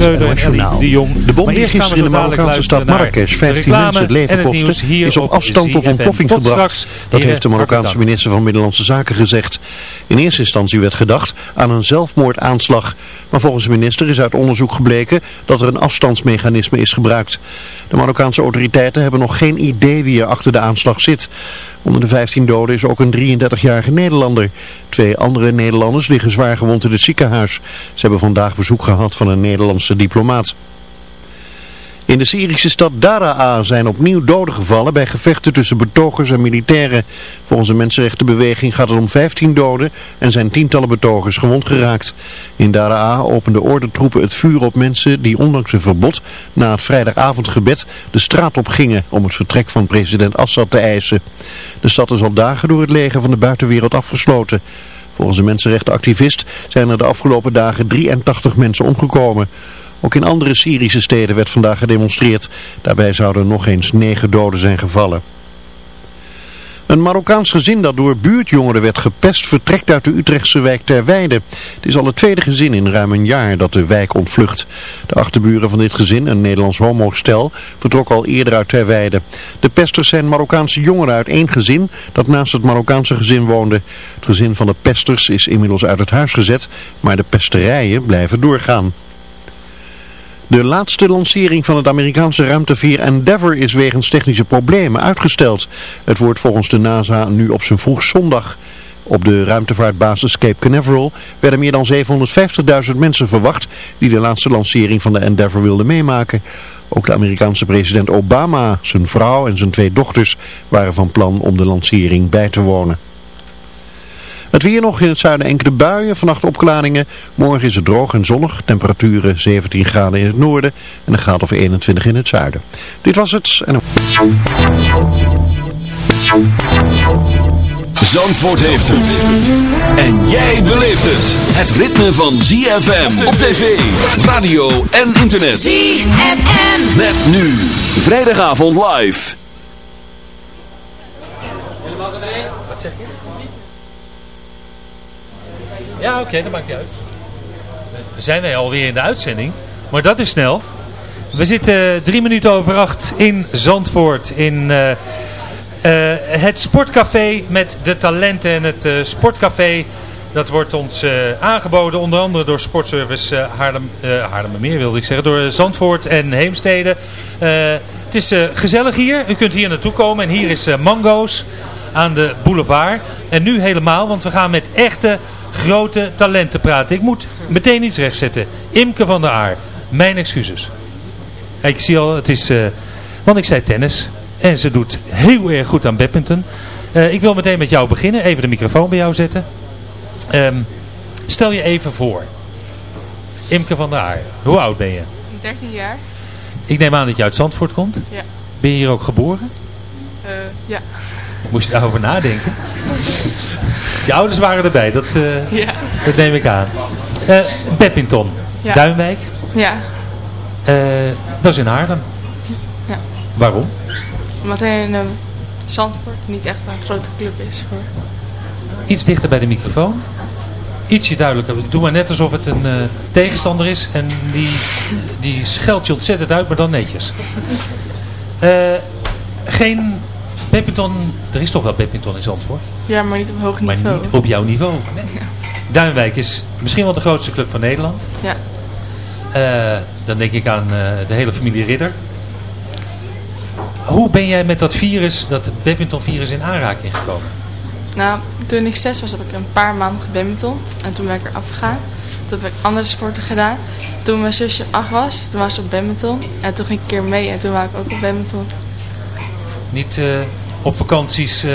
Schreuder en Ellie de Jong. De bom die gisteren in de Marokkaanse stad Marrakesh 15 mensen het leven kostte, is op afstand of ontploffing gebracht. Dat heeft de Marokkaanse minister van Binnenlandse Zaken gezegd. In eerste instantie werd gedacht aan een zelfmoordaanslag. Maar volgens de minister is uit onderzoek gebleken dat er een afstandsmechanisme is gebruikt. De Marokkaanse autoriteiten hebben nog geen idee wie er achter de aanslag zit. Onder de 15 doden is ook een 33-jarige Nederlander. Twee andere Nederlanders liggen zwaar gewond in het ziekenhuis. Ze hebben vandaag bezoek gehad van een Nederlandse diplomaat. In de Syrische stad Daraa zijn opnieuw doden gevallen bij gevechten tussen betogers en militairen. Volgens de mensenrechtenbeweging gaat het om 15 doden en zijn tientallen betogers gewond geraakt. In Daraa openden ordentroepen het vuur op mensen die ondanks een verbod na het vrijdagavondgebed de straat op gingen om het vertrek van president Assad te eisen. De stad is al dagen door het leger van de buitenwereld afgesloten. Volgens een mensenrechtenactivist zijn er de afgelopen dagen 83 mensen omgekomen. Ook in andere Syrische steden werd vandaag gedemonstreerd. Daarbij zouden nog eens negen doden zijn gevallen. Een Marokkaans gezin dat door buurtjongeren werd gepest vertrekt uit de Utrechtse wijk Terweide. Het is al het tweede gezin in ruim een jaar dat de wijk ontvlucht. De achterburen van dit gezin, een Nederlands homostel, vertrok al eerder uit Terweide. De pesters zijn Marokkaanse jongeren uit één gezin dat naast het Marokkaanse gezin woonde. Het gezin van de pesters is inmiddels uit het huis gezet, maar de pesterijen blijven doorgaan. De laatste lancering van het Amerikaanse ruimteveer Endeavour is wegens technische problemen uitgesteld. Het wordt volgens de NASA nu op zijn vroeg zondag. Op de ruimtevaartbasis Cape Canaveral werden meer dan 750.000 mensen verwacht die de laatste lancering van de Endeavour wilden meemaken. Ook de Amerikaanse president Obama, zijn vrouw en zijn twee dochters waren van plan om de lancering bij te wonen. Het weer nog in het zuiden enkele buien, vannacht opklaringen. Morgen is het droog en zonnig. Temperaturen 17 graden in het noorden en een graad of 21 in het zuiden. Dit was het. En... Zandvoort heeft het. En jij beleeft het. Het ritme van ZFM op tv, radio en internet. ZFM. Met nu. Vrijdagavond live. Wat zeg je? Ja, oké, okay, dat maakt niet uit. We zijn wij alweer in de uitzending. Maar dat is snel. We zitten drie minuten over acht in Zandvoort. In uh, uh, het sportcafé met de talenten. En het sportcafé dat wordt ons aangeboden. Onder andere door Sportservice Haarlem, Haarlemmermeer wilde ik zeggen. Door Zandvoort en Heemstede. het is gezellig hier. U kunt hier naartoe komen. En hier is Mango's aan de boulevard. En nu helemaal, want we gaan met echte grote talenten praten. Ik moet meteen iets rechtzetten. Imke van der Aar. Mijn excuses. Ik zie al, het is... Uh, want ik zei tennis. En ze doet heel erg goed aan badminton. Uh, ik wil meteen met jou beginnen. Even de microfoon bij jou zetten. Um, stel je even voor. Imke van der Aar. Hoe oud ben je? 13 jaar. Ik neem aan dat je uit Zandvoort komt. Ja. Ben je hier ook geboren? Uh, ja. Moest je daarover nadenken? Je ouders waren erbij, dat, uh, ja. dat neem ik aan. Uh, badminton, ja. Duinwijk. Ja. Uh, dat is in Haarlem. Ja. Waarom? Omdat hij in Zandvoort niet echt een grote club is. Hoor. Iets dichter bij de microfoon. Ietsje duidelijker. Doe maar net alsof het een tegenstander is. En die, die scheldt je ontzettend uit, maar dan netjes. geen badminton, er is toch wel badminton in Zandvoort? Ja, maar niet op hoog niveau. Maar niet op jouw niveau. Nee. Ja. Duinwijk is misschien wel de grootste club van Nederland. Ja. Uh, dan denk ik aan uh, de hele familie Ridder. Hoe ben jij met dat virus, dat badmintonvirus in aanraking gekomen? Nou, toen ik zes was heb ik een paar maanden gebadmintond. En toen ben ik er afgegaan. Toen heb ik andere sporten gedaan. Toen mijn zusje acht was, toen was ze op badminton. En toen ging ik een keer mee en toen was ik ook op badminton. Niet uh, op vakanties uh,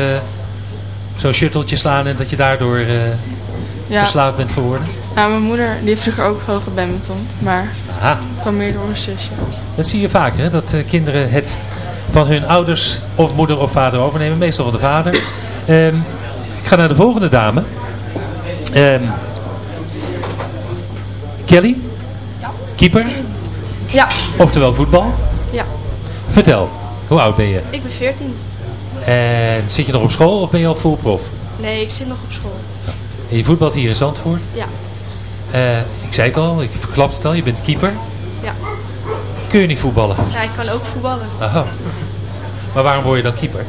zo'n shutteltje slaan en dat je daardoor uh, ja. verslaafd bent geworden? Nou, mijn moeder die heeft vroeger ook hoge badminton, maar Aha. kwam meer door mijn zusje. Dat zie je vaker, hè? dat kinderen het van hun ouders of moeder of vader overnemen, meestal van de vader. Um, ik ga naar de volgende dame. Um, Kelly? Ja. Keeper? Ja. Oftewel voetbal? Ja. Vertel, hoe oud ben je? Ik ben 14. En zit je nog op school of ben je al full prof? Nee, ik zit nog op school. En je voetbalt hier in Zandvoort? Ja. Uh, ik zei het al, ik verklap het al, je bent keeper. Ja. Kun je niet voetballen? Ja, ik kan ook voetballen. Aha. Maar waarom word je dan keeper?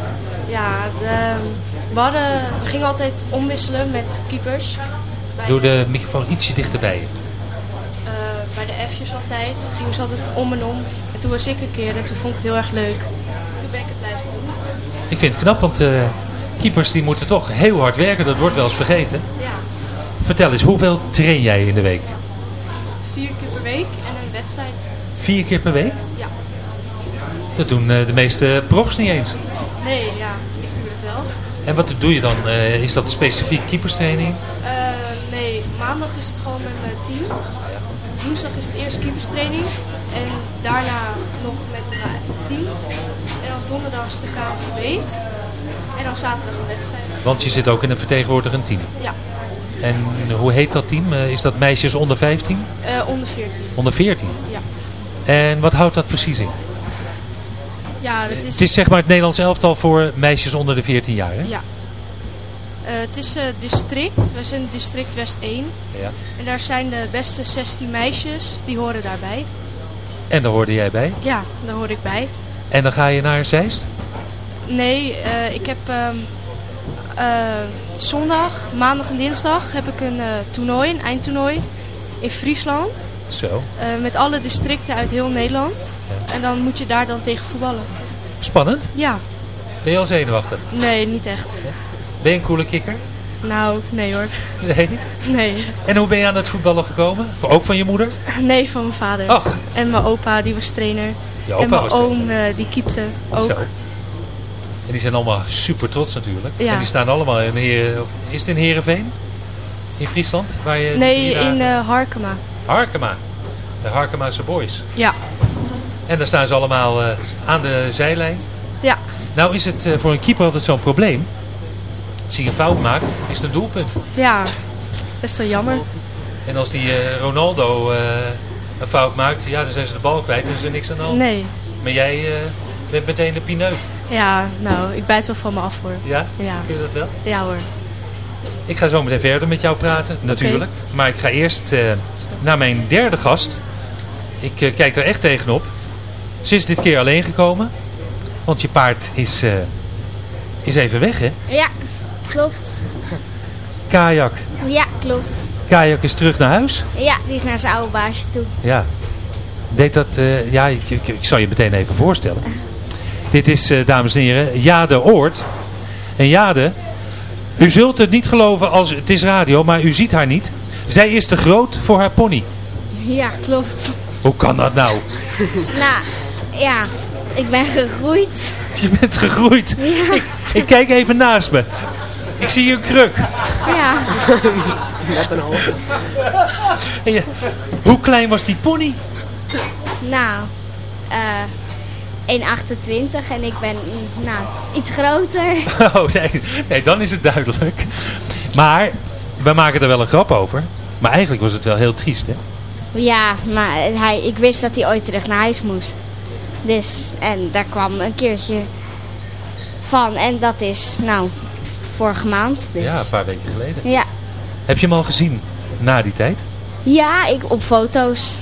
Ja, de, we, hadden, we gingen altijd omwisselen met keepers. Doe de microfoon ietsje dichterbij je. Uh, bij de F'jes altijd gingen ze altijd om en om. En toen was ik een keer en toen vond ik het heel erg leuk. Toen ben ik het blijven doen. Ik vind het knap, want uh, keepers die moeten toch heel hard werken. Dat wordt wel eens vergeten. Ja. Vertel eens, hoeveel train jij in de week? Vier keer per week en een wedstrijd. Vier keer per week? Ja. Dat doen uh, de meeste profs niet eens. Nee, ja, ik doe het wel. En wat doe je dan? Uh, is dat specifiek keeperstraining? Nee, maandag is het gewoon met mijn team. Woensdag is het eerst keeperstraining. En daarna nog met mijn team. Donderdag is de KNVB. En dan zaterdag een wedstrijd. Want je zit ook in een vertegenwoordigend team? Ja. En hoe heet dat team? Is dat meisjes onder 15? Uh, onder 14. Onder 14? Ja. En wat houdt dat precies in? Ja, dat is... Het is zeg maar het Nederlands elftal voor meisjes onder de 14 jaar, hè? Ja. Uh, het is uh, district. We zijn district West 1. Ja. En daar zijn de beste 16 meisjes. Die horen daarbij. En daar hoorde jij bij? Ja, daar hoor ik bij. En dan ga je naar Zeist? Nee, uh, ik heb zondag, maandag en dinsdag heb ik een toernooi, een eindtoernooi in Friesland. Zo. met alle districten uit heel Nederland. Ja. En dan moet je daar dan tegen voetballen. Spannend? Ja. Ben je al zenuwachtig? Nee, niet echt. Ben je een coole kikker? Nou, nee hoor. Nee? Nee. En hoe ben je aan het voetballen gekomen? Ook van je moeder? Nee, van mijn vader. Ach. En mijn opa, die was trainer. En mijn oom, uh, die keepte ook. Zo. En die zijn allemaal super trots natuurlijk. Ja. En die staan allemaal in Heren... Is het in Heerenveen? In Friesland? Waar je nee, in uh, Harkema. Harkema. De Harkemaanse boys. Ja. En daar staan ze allemaal uh, aan de zijlijn. Ja. Nou is het uh, voor een keeper altijd zo'n probleem. Als hij een fout maakt, is het een doelpunt. Ja, dat is toch jammer. En als die Ronaldo een fout maakt, ja, dan zijn ze de bal kwijt en is er niks aan de hand. Nee. Maar jij bent meteen de pineut. Ja, nou, ik bijt wel van me af hoor. Ja? Ja. Kun je dat wel? Ja hoor. Ik ga zo meteen verder met jou praten, natuurlijk. Okay. Maar ik ga eerst naar mijn derde gast. Ik kijk er echt tegenop. Ze is dit keer alleen gekomen. Want je paard is, uh, is even weg, hè? Ja, klopt. Kajak. Ja, klopt. Kajak is terug naar huis? Ja, die is naar zijn oude baasje toe. Ja. Deed dat, uh, ja, ik, ik, ik, zal je meteen even voorstellen. Dit is, uh, dames en heren, Jade Oort. En Jade, u zult het niet geloven als het is radio, maar u ziet haar niet. Zij is te groot voor haar pony. Ja, klopt. Hoe kan dat nou? nou, ja, ik ben gegroeid. Je bent gegroeid? Ja. Ik, ik kijk even naast me. Ik zie een kruk. Ja. Net een halve. Je, hoe klein was die pony? Nou, uh, 1,28 en ik ben nou, iets groter. Oh nee, nee, dan is het duidelijk. Maar, we maken er wel een grap over. Maar eigenlijk was het wel heel triest, hè? Ja, maar hij, ik wist dat hij ooit terug naar huis moest. Dus, en daar kwam een keertje van. En dat is, nou, vorige maand. Dus. Ja, een paar weken geleden. Ja. Heb je hem al gezien na die tijd? Ja, ik, op foto's.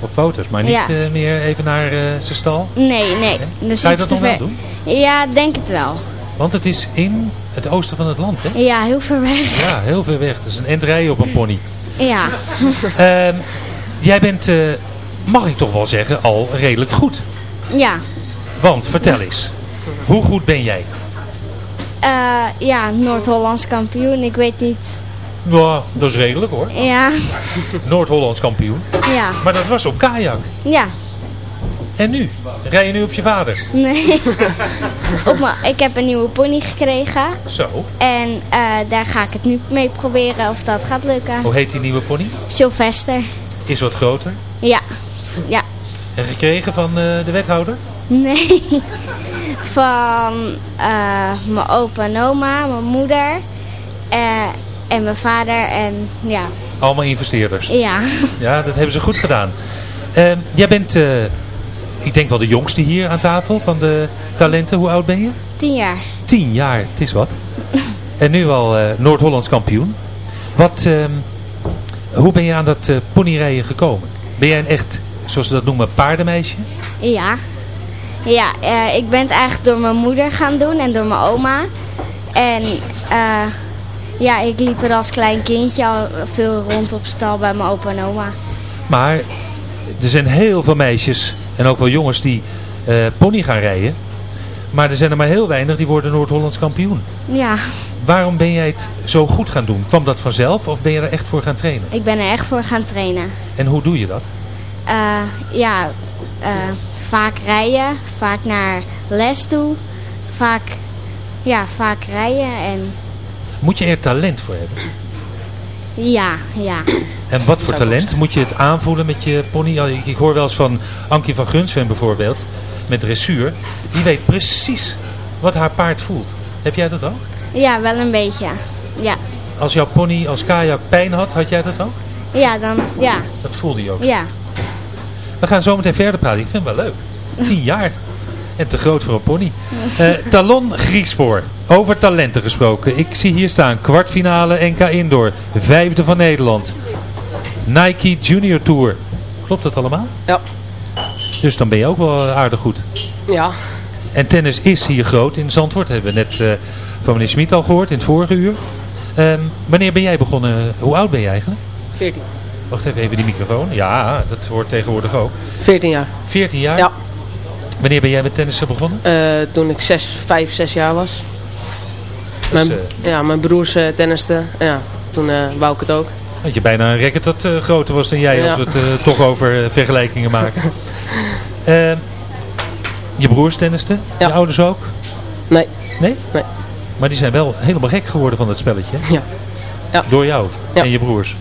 Op foto's, maar niet Ja. uh, meer even naar uh, zijn stal? Nee, nee. Dat Ga je dat nog wel doen? Ja, denk het wel. Want het is in het oosten van het land, hè? Ja, heel ver weg. Ja, heel ver weg. Het is een endrij op een pony. Ja. Ehm, jij bent, eh, mag ik toch wel zeggen, al redelijk goed. Ja. Want, vertel eens. Hoe goed ben jij? Eh, ja, Noord-Hollands kampioen. Ik weet niet. Nou, dat is redelijk hoor. Ja. Noord-Hollands kampioen. Ja. Maar dat was op kajak. Ja. En nu? Rij je nu op je vader? Nee. op ik heb een nieuwe pony gekregen. Zo. En eh, daar ga ik het nu mee proberen of dat gaat lukken. Hoe heet die nieuwe pony? Sylvester. Is wat groter. Ja. Ja. En gekregen van eh, de wethouder? Nee. Van eh, mijn opa en oma, mijn moeder en mijn vader en ja. Allemaal investeerders. Ja. Ja, dat hebben ze goed gedaan. Ehm, jij bent, eh, ik denk wel de jongste hier aan tafel van de talenten. Hoe oud ben je? Tien jaar. Tien jaar, het is wat. En nu al eh, Noord-Hollands kampioen. Wat, ehm, hoe ben je aan dat uh, ponyrijden gekomen? Ben jij een echt zoals ze dat noemen, paardenmeisje? Ja. Ja, ik ben het eigenlijk door mijn moeder gaan doen en door mijn oma. En ja, ik liep er als klein kindje al veel rond op stal bij mijn opa en oma. Maar er zijn heel veel meisjes en ook wel jongens die uh, pony gaan rijden. Maar er zijn er maar heel weinig die worden Noord-Hollands kampioen. Ja. Waarom ben jij het zo goed gaan doen? Kwam dat vanzelf of ben je er echt voor gaan trainen? Ik ben er echt voor gaan trainen. En hoe doe je dat? Uh, ja, uh, vaak rijden, vaak naar les toe, vaak, ja, vaak rijden en... Moet je er talent voor hebben? Ja, ja. En wat voor talent? Moet je het aanvoelen met je pony? Ik hoor wel eens van Ankie van Grunsven bijvoorbeeld, met dressuur. Die weet precies wat haar paard voelt. Heb jij dat ook? Ja, wel een beetje. Ja. Als jouw pony als kajak pijn had, had jij dat ook? Ja, dan, ja. Dat voelde je ook? Ja. We gaan zo meteen verder praten. Ik vind het wel leuk. Tien jaar. En te groot voor een pony. Uh, Talon Griekspoor. Over talenten gesproken. Ik zie hier staan. Kwartfinale NK Indoor. Vijfde van Nederland. Nike Junior Tour. Klopt dat allemaal? Ja. Dus dan ben je ook wel aardig goed. Ja. En tennis is hier groot in Zandvoort. Dat hebben we net uh, van meneer Smit al gehoord in het vorige uur. Um, wanneer ben jij begonnen? Hoe oud ben je eigenlijk? 14. Wacht even, even die microfoon. Ja, dat hoort tegenwoordig ook. 14 jaar. 14 jaar? Ja. Wanneer ben jij met tennissen begonnen? Uh, toen ik 6, 5, 6 jaar was. Dus, mijn, uh, ja, mijn broers uh, tennisten. Ja, toen wou ik het ook. Dat je bijna een racket dat groter was dan jij, ja. als we het toch over vergelijkingen maken. Ehm, je broers tennisten? Ja. Je ouders ook? Nee. Nee? Nee. Maar die zijn wel helemaal gek geworden van dat spelletje. Ja. ja. Door jou en je broers.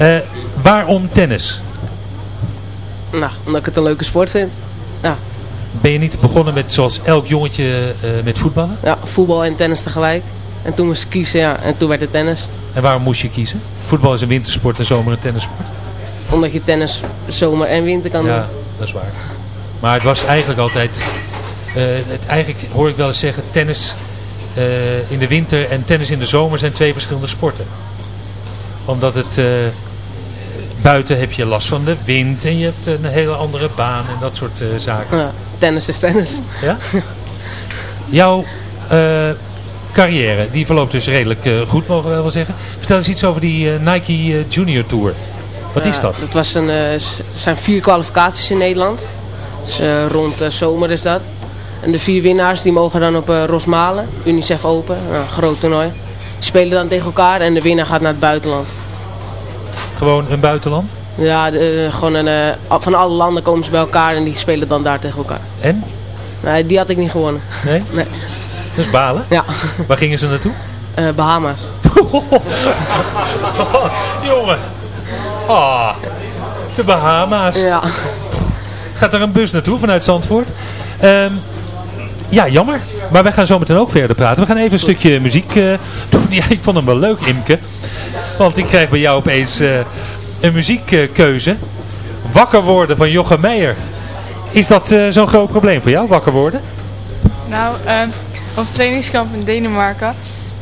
Uh, waarom tennis? Nou, omdat ik het een leuke sport vind. Ja. Ben je niet begonnen met zoals elk jongetje uh, met voetballen? Ja, voetbal en tennis tegelijk. En toen moest ik kiezen, ja. En toen werd het tennis. En waarom moest je kiezen? Voetbal is een wintersport en zomer een tennissport. Omdat je tennis zomer en winter kan ja, doen. Ja, dat is waar. Maar het was eigenlijk altijd... Uh, het, eigenlijk hoor ik wel eens zeggen, tennis uh, in de winter en tennis in de zomer zijn twee verschillende sporten. Omdat het... Uh, buiten heb je last van de wind en je hebt een hele andere baan en dat soort zaken. Ja, tennis is tennis. Ja? Jouw carrière, die verloopt dus redelijk goed, mogen we wel zeggen. Vertel eens iets over die Nike Junior Tour. Wat is dat? Het was een, zijn vier kwalificaties in Nederland. Dus, rond zomer is dat. En de vier winnaars die mogen dan op Rosmalen, Unicef Open, een groot toernooi. Die spelen dan tegen elkaar en de winnaar gaat naar het buitenland. Gewoon een buitenland? Ja, de, gewoon een, van alle landen komen ze bij elkaar en die spelen dan daar tegen elkaar. En? Nee, die had ik niet gewonnen. Nee? Nee. Dat is balen? Ja. Waar gingen ze naartoe? Bahama's. Jongen. Oh, de Bahama's. Ja. Gaat er een bus naartoe vanuit Zandvoort. Um, ja, jammer. Maar wij gaan zo meteen ook verder praten. We gaan even een stukje muziek uh, doen. Ja, ik vond hem wel leuk, Imke. Want ik krijg bij jou opeens uh, een muziekkeuze. Wakker worden van Jochem Meijer. Is dat uh, zo'n groot probleem voor jou, wakker worden? Nou, op trainingskamp in Denemarken. Een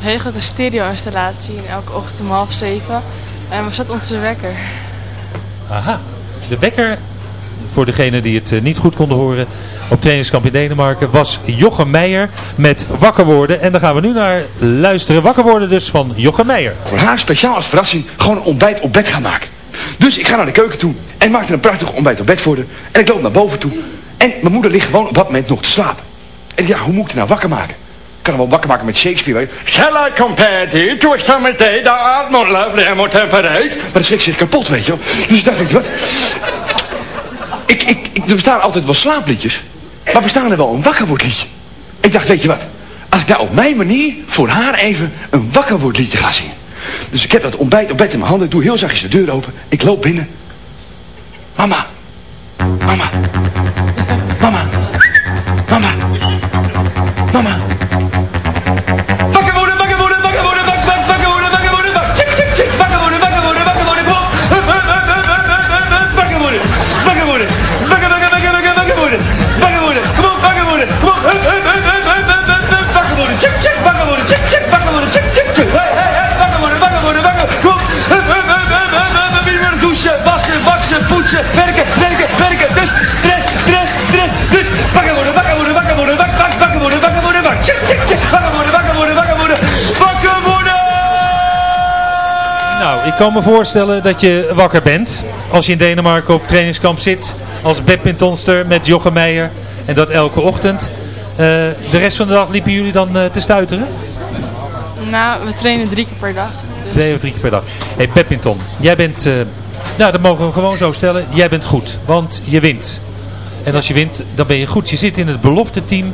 hele grote stereo-installatie. En elke ochtend om half zeven. En we zat onze wekker. Aha. De wekker voor degenen die het uh, niet goed konden horen, op trainingskamp in Denemarken, was Jochem Meijer met Wakker Worden. En daar gaan we nu naar luisteren. Wakker Worden dus van Jochem Meijer. Voor haar speciaal als verrassing gewoon een ontbijt op bed gaan maken. Dus ik ga naar de keuken toe en maak er een prachtig ontbijt op bed voor haar. En ik loop naar boven toe. En mijn moeder ligt gewoon op dat moment nog te slapen. En ja, hoe moet ik haar nou wakker maken? Ik kan hem wel wakker maken met Shakespeare. Shall I compare thee to a summer day that art more lovely and more temperate? Maar de schrik zit kapot, weet je wel. Dus dacht ik, wat? Ik, ik, ik, er bestaan altijd wel slaapliedjes. Maar bestaan er wel een wakkerwordliedje? Ik dacht, weet je wat? Als ik nou op mijn manier voor haar even een wakkerwordliedje ga zingen. Dus ik heb dat ontbijt op bed in mijn handen. Ik doe heel zachtjes de deur open. Ik loop binnen. Mama. Mama. Mama. Mama. Mama. Pushen, werken, werken, werken. Dus, stress, stress, stress. Dus, wakker worden, wakker worden, wakker worden, wakker, wakker worden, wakker worden, wakker. Wakker worden, wakker worden, wakker worden. Nou, ik kan me voorstellen dat je wakker bent. Als je in Denemarken op trainingskamp zit. Als badmintonster met Jochemeijer. En dat elke ochtend. Uh, de rest van de dag liepen jullie dan uh, te stuiteren? Nou, we trainen drie keer per dag. Dus. Twee of drie keer per dag. hey, badminton, jij bent uh, nou dat mogen we gewoon zo stellen, jij bent goed, want je wint. En als je wint, dan ben je goed. Je zit in het belofte team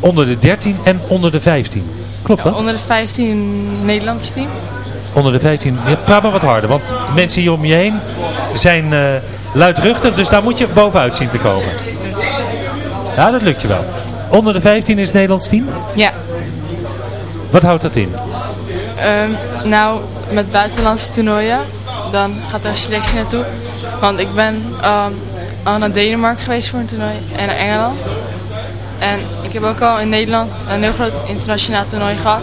onder de 13 en onder de 15. Klopt dat? onder de 15 Nederlands team. Onder de 15. Ja, praat maar wat harder, want de mensen hier om je heen zijn uh, luidruchtig, dus daar moet je bovenuit zien te komen. Ja, dat lukt je wel. Onder de 15 is het Nederlands team? Ja. Wat houdt dat in? Um, nou, met buitenlandse toernooien, dan gaat er een selectie naartoe. Want ik ben um, al naar Denemarken geweest voor een toernooi en naar Engeland. En ik heb ook al in Nederland een heel groot internationaal toernooi gehad.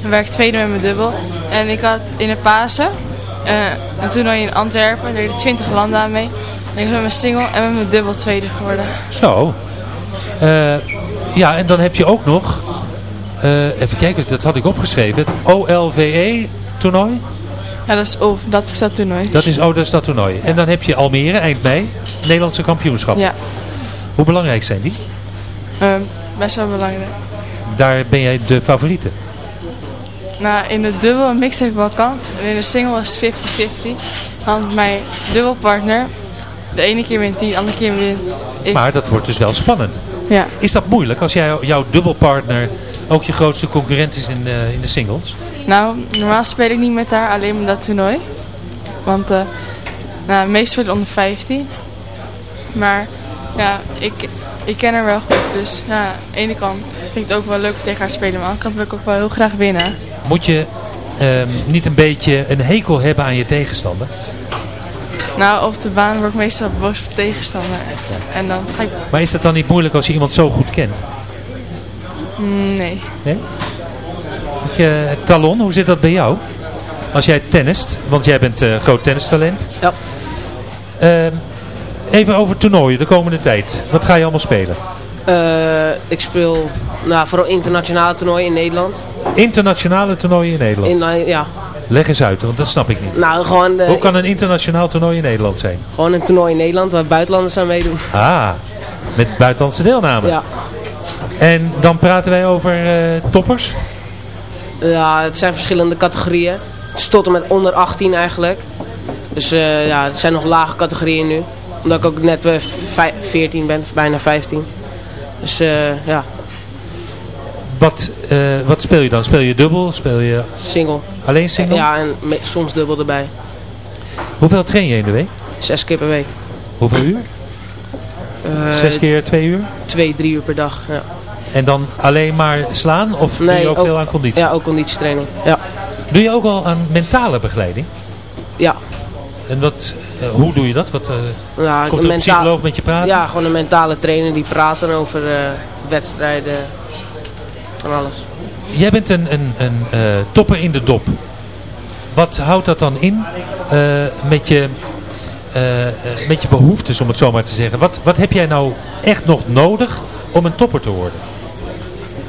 Dan werd ik tweede met mijn dubbel. En ik had in de Pasen uh, een toernooi in Antwerpen. Daar deden 20 landen aan mee. En ik was met mijn single en met mijn dubbel tweede geworden. Zo. Uh, ja, en dan heb je ook nog... Uh, even kijken, dat had ik opgeschreven. Het OLVE toernooi. Ja, dat is, oh, dat is dat toernooi. Dat is, oh, dat is dat toernooi. En dan heb je Almere, eind mei, Nederlandse kampioenschap. Ja. Hoe belangrijk zijn die? Um, best wel belangrijk. Daar ben jij de favoriete? Nou, in de dubbel en mix heb ik wel kans. En in de single is 50-50. Want mijn dubbelpartner, de ene keer wint die, de andere keer wint ik. Maar dat wordt dus wel spannend. Ja. Is dat moeilijk als jij, jouw dubbelpartner ook je grootste concurrent is in, uh, in de singles? Nou, normaal speel ik niet met haar, alleen met dat toernooi. Want uh, nou, meestal spelen onder 15. Maar ja, ik, ik ken haar wel goed. Dus ja, aan de ene kant vind ik het ook wel leuk tegen haar spelen. Maar aan de andere kant wil ik ook wel heel graag winnen. Moet je um, niet een beetje een hekel hebben aan je tegenstander? Nou, op de baan word ik meestal boos voor tegenstander. En dan ga ik... Maar is dat dan niet moeilijk als je iemand zo goed kent? Mm, nee. Nee? Je, Talon, hoe zit dat bij jou? Als jij tennist, want jij bent uh, groot tennistalent. Ja. Uh, even over toernooien de komende tijd. Wat ga je allemaal spelen? Uh, ik speel nou, vooral internationale toernooien in Nederland. Internationale toernooien in Nederland? In, uh, ja. Leg eens uit, want dat snap ik niet. Nou, gewoon Hoe kan een internationaal toernooi in Nederland zijn? Gewoon een toernooi in Nederland waar buitenlanders aan meedoen. Ah, met buitenlandse deelname? Ja. En dan praten wij over uh, toppers? Ja, het zijn verschillende categorieën. Het is tot en met onder 18 eigenlijk. Dus uh, ja, het zijn nog lage categorieën nu. Omdat ik ook net uh, 14 ben, bijna 15. Dus uh, ja. Wat, wat speel je dan? Speel je dubbel? Speel je... Single. Alleen single? Ja, en soms dubbel erbij. Hoeveel train je in de week? Zes keer per week. Hoeveel uur? Zes keer twee uur? Twee, drie uur per dag, ja. En dan alleen maar slaan? Of nee, doe je ook, ook, veel aan conditie? Ja, ook conditietraining. Ja. Doe je ook al aan mentale begeleiding? Ja. En wat, uh, hoe doe je dat? Wat, uh, ja, komt een psycholoog met je praten? Ja, gewoon een mentale trainer die praten over wedstrijden en alles. Jij bent een, een, een topper in de dop. Wat houdt dat dan in met je uh, met je behoeftes, om het zo maar te zeggen. Wat, wat heb jij nou echt nog nodig om een topper te worden?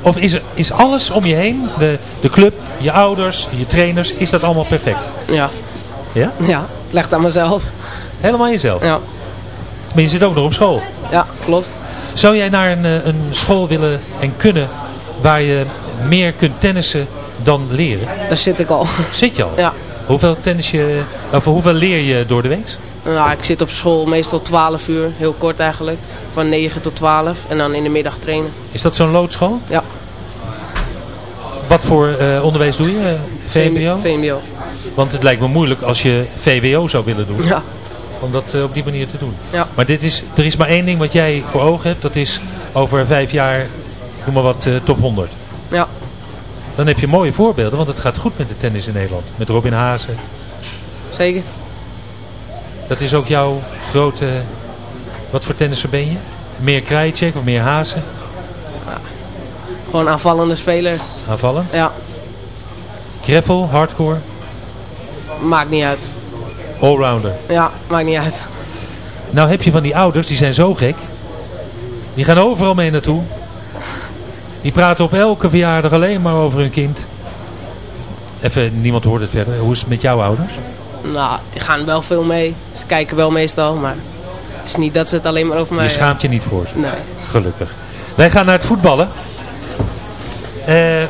Of is, er, is alles om je heen, de, de club, je ouders, je trainers, is dat allemaal perfect? Ja. Ja? Ja, leg aan mezelf. Helemaal jezelf? Ja. Maar je zit ook nog op school? Ja, klopt. Zou jij naar een, een school willen en kunnen waar je meer kunt tennissen dan leren? Daar zit ik al. Zit je al? Ja. Hoeveel tennis je, of hoeveel leer je door de week? Nou, ik zit op school meestal 12 uur, heel kort eigenlijk. Van 9 tot 12 en dan in de middag trainen. Is dat zo'n loodschool? Ja. Wat voor uh, onderwijs doe je? VMBO? VMBO. Want het lijkt me moeilijk als je VWO zou willen doen. Ja. Om dat uh, op die manier te doen. Ja. Maar dit is, er is maar één ding wat jij voor ogen hebt. Dat is over vijf jaar, noem maar wat, uh, top 100. Ja. Dan heb je mooie voorbeelden, want het gaat goed met de tennis in Nederland. Met Robin Hazen. Zeker. Dat is ook jouw grote... Wat voor tennisser ben je? Meer Krajicek of meer Hazen? Ja. Gewoon aanvallende speler. Aanvallend? Ja. Greffel, hardcore? Maakt niet uit. Allrounder? Ja, maakt niet uit. Nou heb je van die ouders, die zijn zo gek. Die gaan overal mee naartoe. Die praten op elke verjaardag alleen maar over hun kind. Even, niemand hoort het verder. Hoe is het met jouw ouders? Nou, die gaan wel veel mee. Ze kijken wel meestal, maar het is niet dat ze het alleen maar over mij... Je schaamt je niet voor ze? Nee. Gelukkig. Wij gaan naar het voetballen. Uh,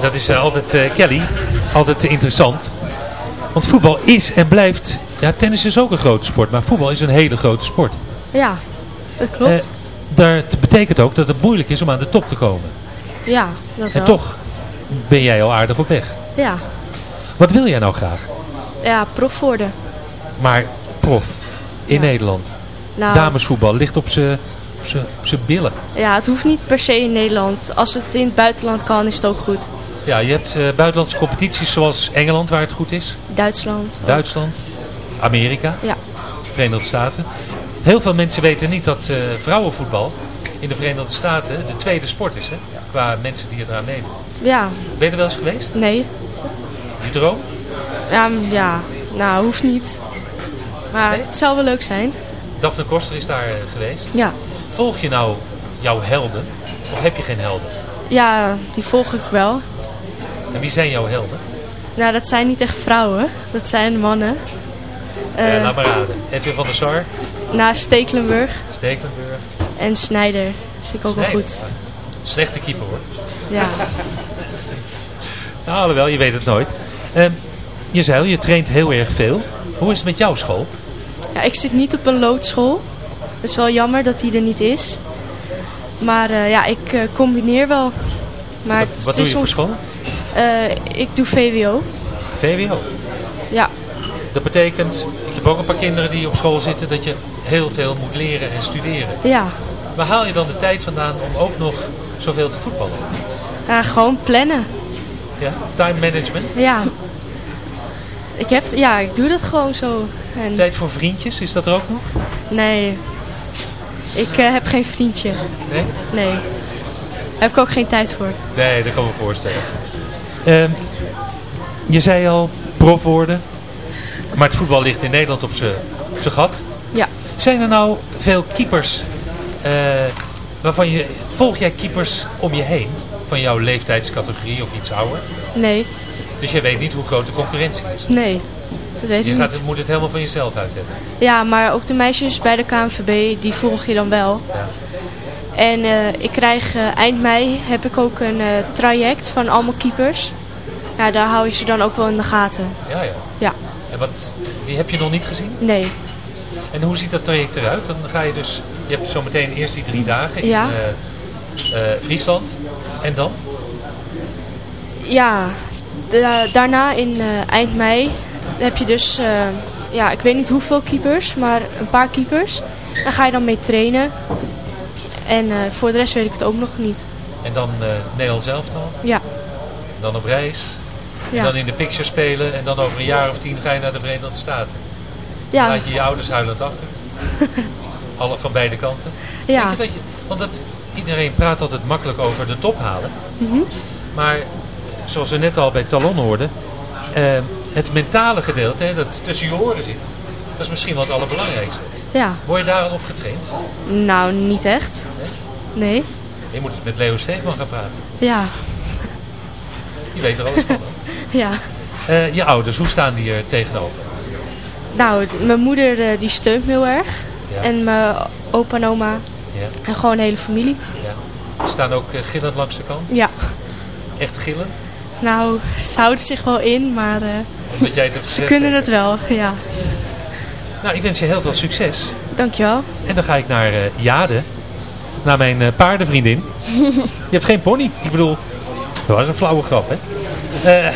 dat is altijd, uh, Kelly, altijd interessant. Want voetbal is en blijft... Ja, tennis is ook een grote sport, maar voetbal is een hele grote sport. Ja, dat klopt. Dat betekent ook dat het moeilijk is om aan de top te komen. Ja, dat wel. En toch ben jij al aardig op weg. Ja. Wat wil jij nou graag? Ja, prof worden. Maar prof, in Nederland. Nou, Damesvoetbal ligt op zijn billen. Ja, het hoeft niet per se in Nederland. Als het in het buitenland kan, is het ook goed. Ja, je hebt uh, buitenlandse competities zoals Engeland waar het goed is. Duitsland. Duitsland. Amerika. Ja. Verenigde Staten. Heel veel mensen weten niet dat uh, vrouwenvoetbal in de Verenigde Staten de tweede sport is. Hè? Qua mensen die het eraan nemen. Ja. Ben je er wel eens geweest? Nee. Je droom? Ja, ja. nou hoeft niet. Maar het zou wel leuk zijn. Daphne Koster is daar uh, geweest. Ja. Volg je nou jouw helden? Of heb je geen helden? Ja, die volg ik wel. En wie zijn jouw helden? Nou, dat zijn niet echt vrouwen. Dat zijn mannen. Uh, laat maar raden. Edwin van der Sar? Na Stekelenburg. Stekelenburg. En Snijder. Vind ik ook wel goed. Slechte keeper hoor. Ja. nou, alhoewel, je weet het nooit. Uh, je zei al, je traint heel erg veel. Hoe is het met jouw school? Ja, ik zit niet op een loodschool. Het is wel jammer dat die er niet is. Maar uh, ja, ik uh, combineer wel. Maar wat het wat doe je voor school? Uh, ik doe VWO. VWO? Ja. Dat betekent, ik heb ook een paar kinderen die op school zitten, dat je heel veel moet leren en studeren. Ja. Waar haal je dan de tijd vandaan om ook nog zoveel te voetballen? Ja, gewoon plannen. Ja, time management? Ja. Ik, heb, ja, ik doe dat gewoon zo. En... Tijd voor vriendjes, is dat er ook nog? Nee. Ik uh, heb geen vriendje. Nee? Nee. Daar heb ik ook geen tijd voor. Nee, dat kan me voorstellen. Uh, je zei al, prof worden. Maar het voetbal ligt in Nederland op zijn gat. Zijn er nou veel keepers uh, waarvan je... Volg jij keepers om je heen? Van jouw leeftijdscategorie of iets ouder? Nee. Dus jij weet niet hoe groot de concurrentie is? Nee. Dat weet je ik gaat, niet. moet het helemaal van jezelf uit hebben. Ja, maar ook de meisjes bij de KNVB, die volg je dan wel. Ja. En uh, ik krijg uh, eind mei heb ik ook een uh, traject van allemaal keepers. Ja, daar hou je ze dan ook wel in de gaten. Ja, ja. Ja. En wat, die heb je nog niet gezien? Nee. En hoe ziet dat traject eruit? Dan ga je dus, je hebt zometeen eerst die drie dagen in ja. Friesland. En dan? Ja, de, daarna in eind mei heb je dus, ja, ik weet niet hoeveel keepers, maar een paar keepers. Daar ga je dan mee trainen. En voor de rest weet ik het ook nog niet. En dan Nederland zelf dan? Ja. Dan op reis? Ja. En dan in de picture spelen en dan over een jaar of tien ga je naar de Verenigde Staten? Ja. Laat je je ouders huilend achter? Alle van beide kanten? Ja. Je dat je, want het, iedereen praat altijd makkelijk over de top halen. Mm -hmm. Maar zoals we net al bij Talon hoorden, uh, het mentale gedeelte, hè, dat tussen je oren zit, dat is misschien wel het allerbelangrijkste. Ja. Word je daar al op getraind? Nou, niet echt. Nee? nee. Je moet met Leo Steegman gaan praten. Ja. Je weet er alles van. ja. Uh, je ouders, hoe staan die er tegenover? Nou, mijn moeder uh, die steunt me heel erg. Ja. En mijn opa en oma. Ja. En gewoon de hele familie. Ja. Staan ook uh, gillend langs de kant? Ja. Echt gillend? Nou, ze houden zich wel in, maar uh, Omdat jij het hebt ze kunnen zeker? het wel, ja. Nou, ik wens je heel veel succes. Dankjewel. En dan ga ik naar uh, Jade, naar mijn uh, paardenvriendin. je hebt geen pony. Ik bedoel, dat was een flauwe grap, hè? Uh,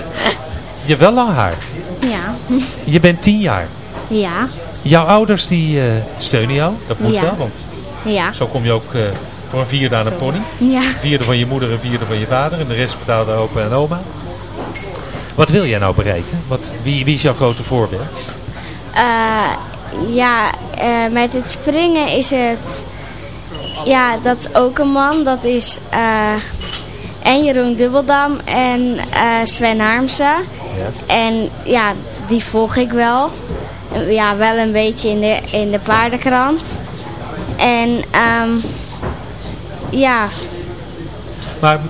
je hebt wel lang haar. Ja. Je bent tien jaar. Ja. Jouw ouders die steunen jou, dat moet Ja. wel, want Ja. zo kom je ook voor een vierde aan een pony. Ja. Een vierde van je moeder, een vierde van je vader. En de rest betaalde opa en oma. Wat wil jij nou bereiken? Wat, wie, wie is jouw grote voorbeeld? Uh, ja, uh, met het springen is het... Ja, dat is ook een man. Dat is uh, en Jeroen Dubbeldam en Sven Harmsen. Ja. En ja, die volg ik wel. Ja, wel een beetje in de, in de paardenkrant. En um, ja. Maar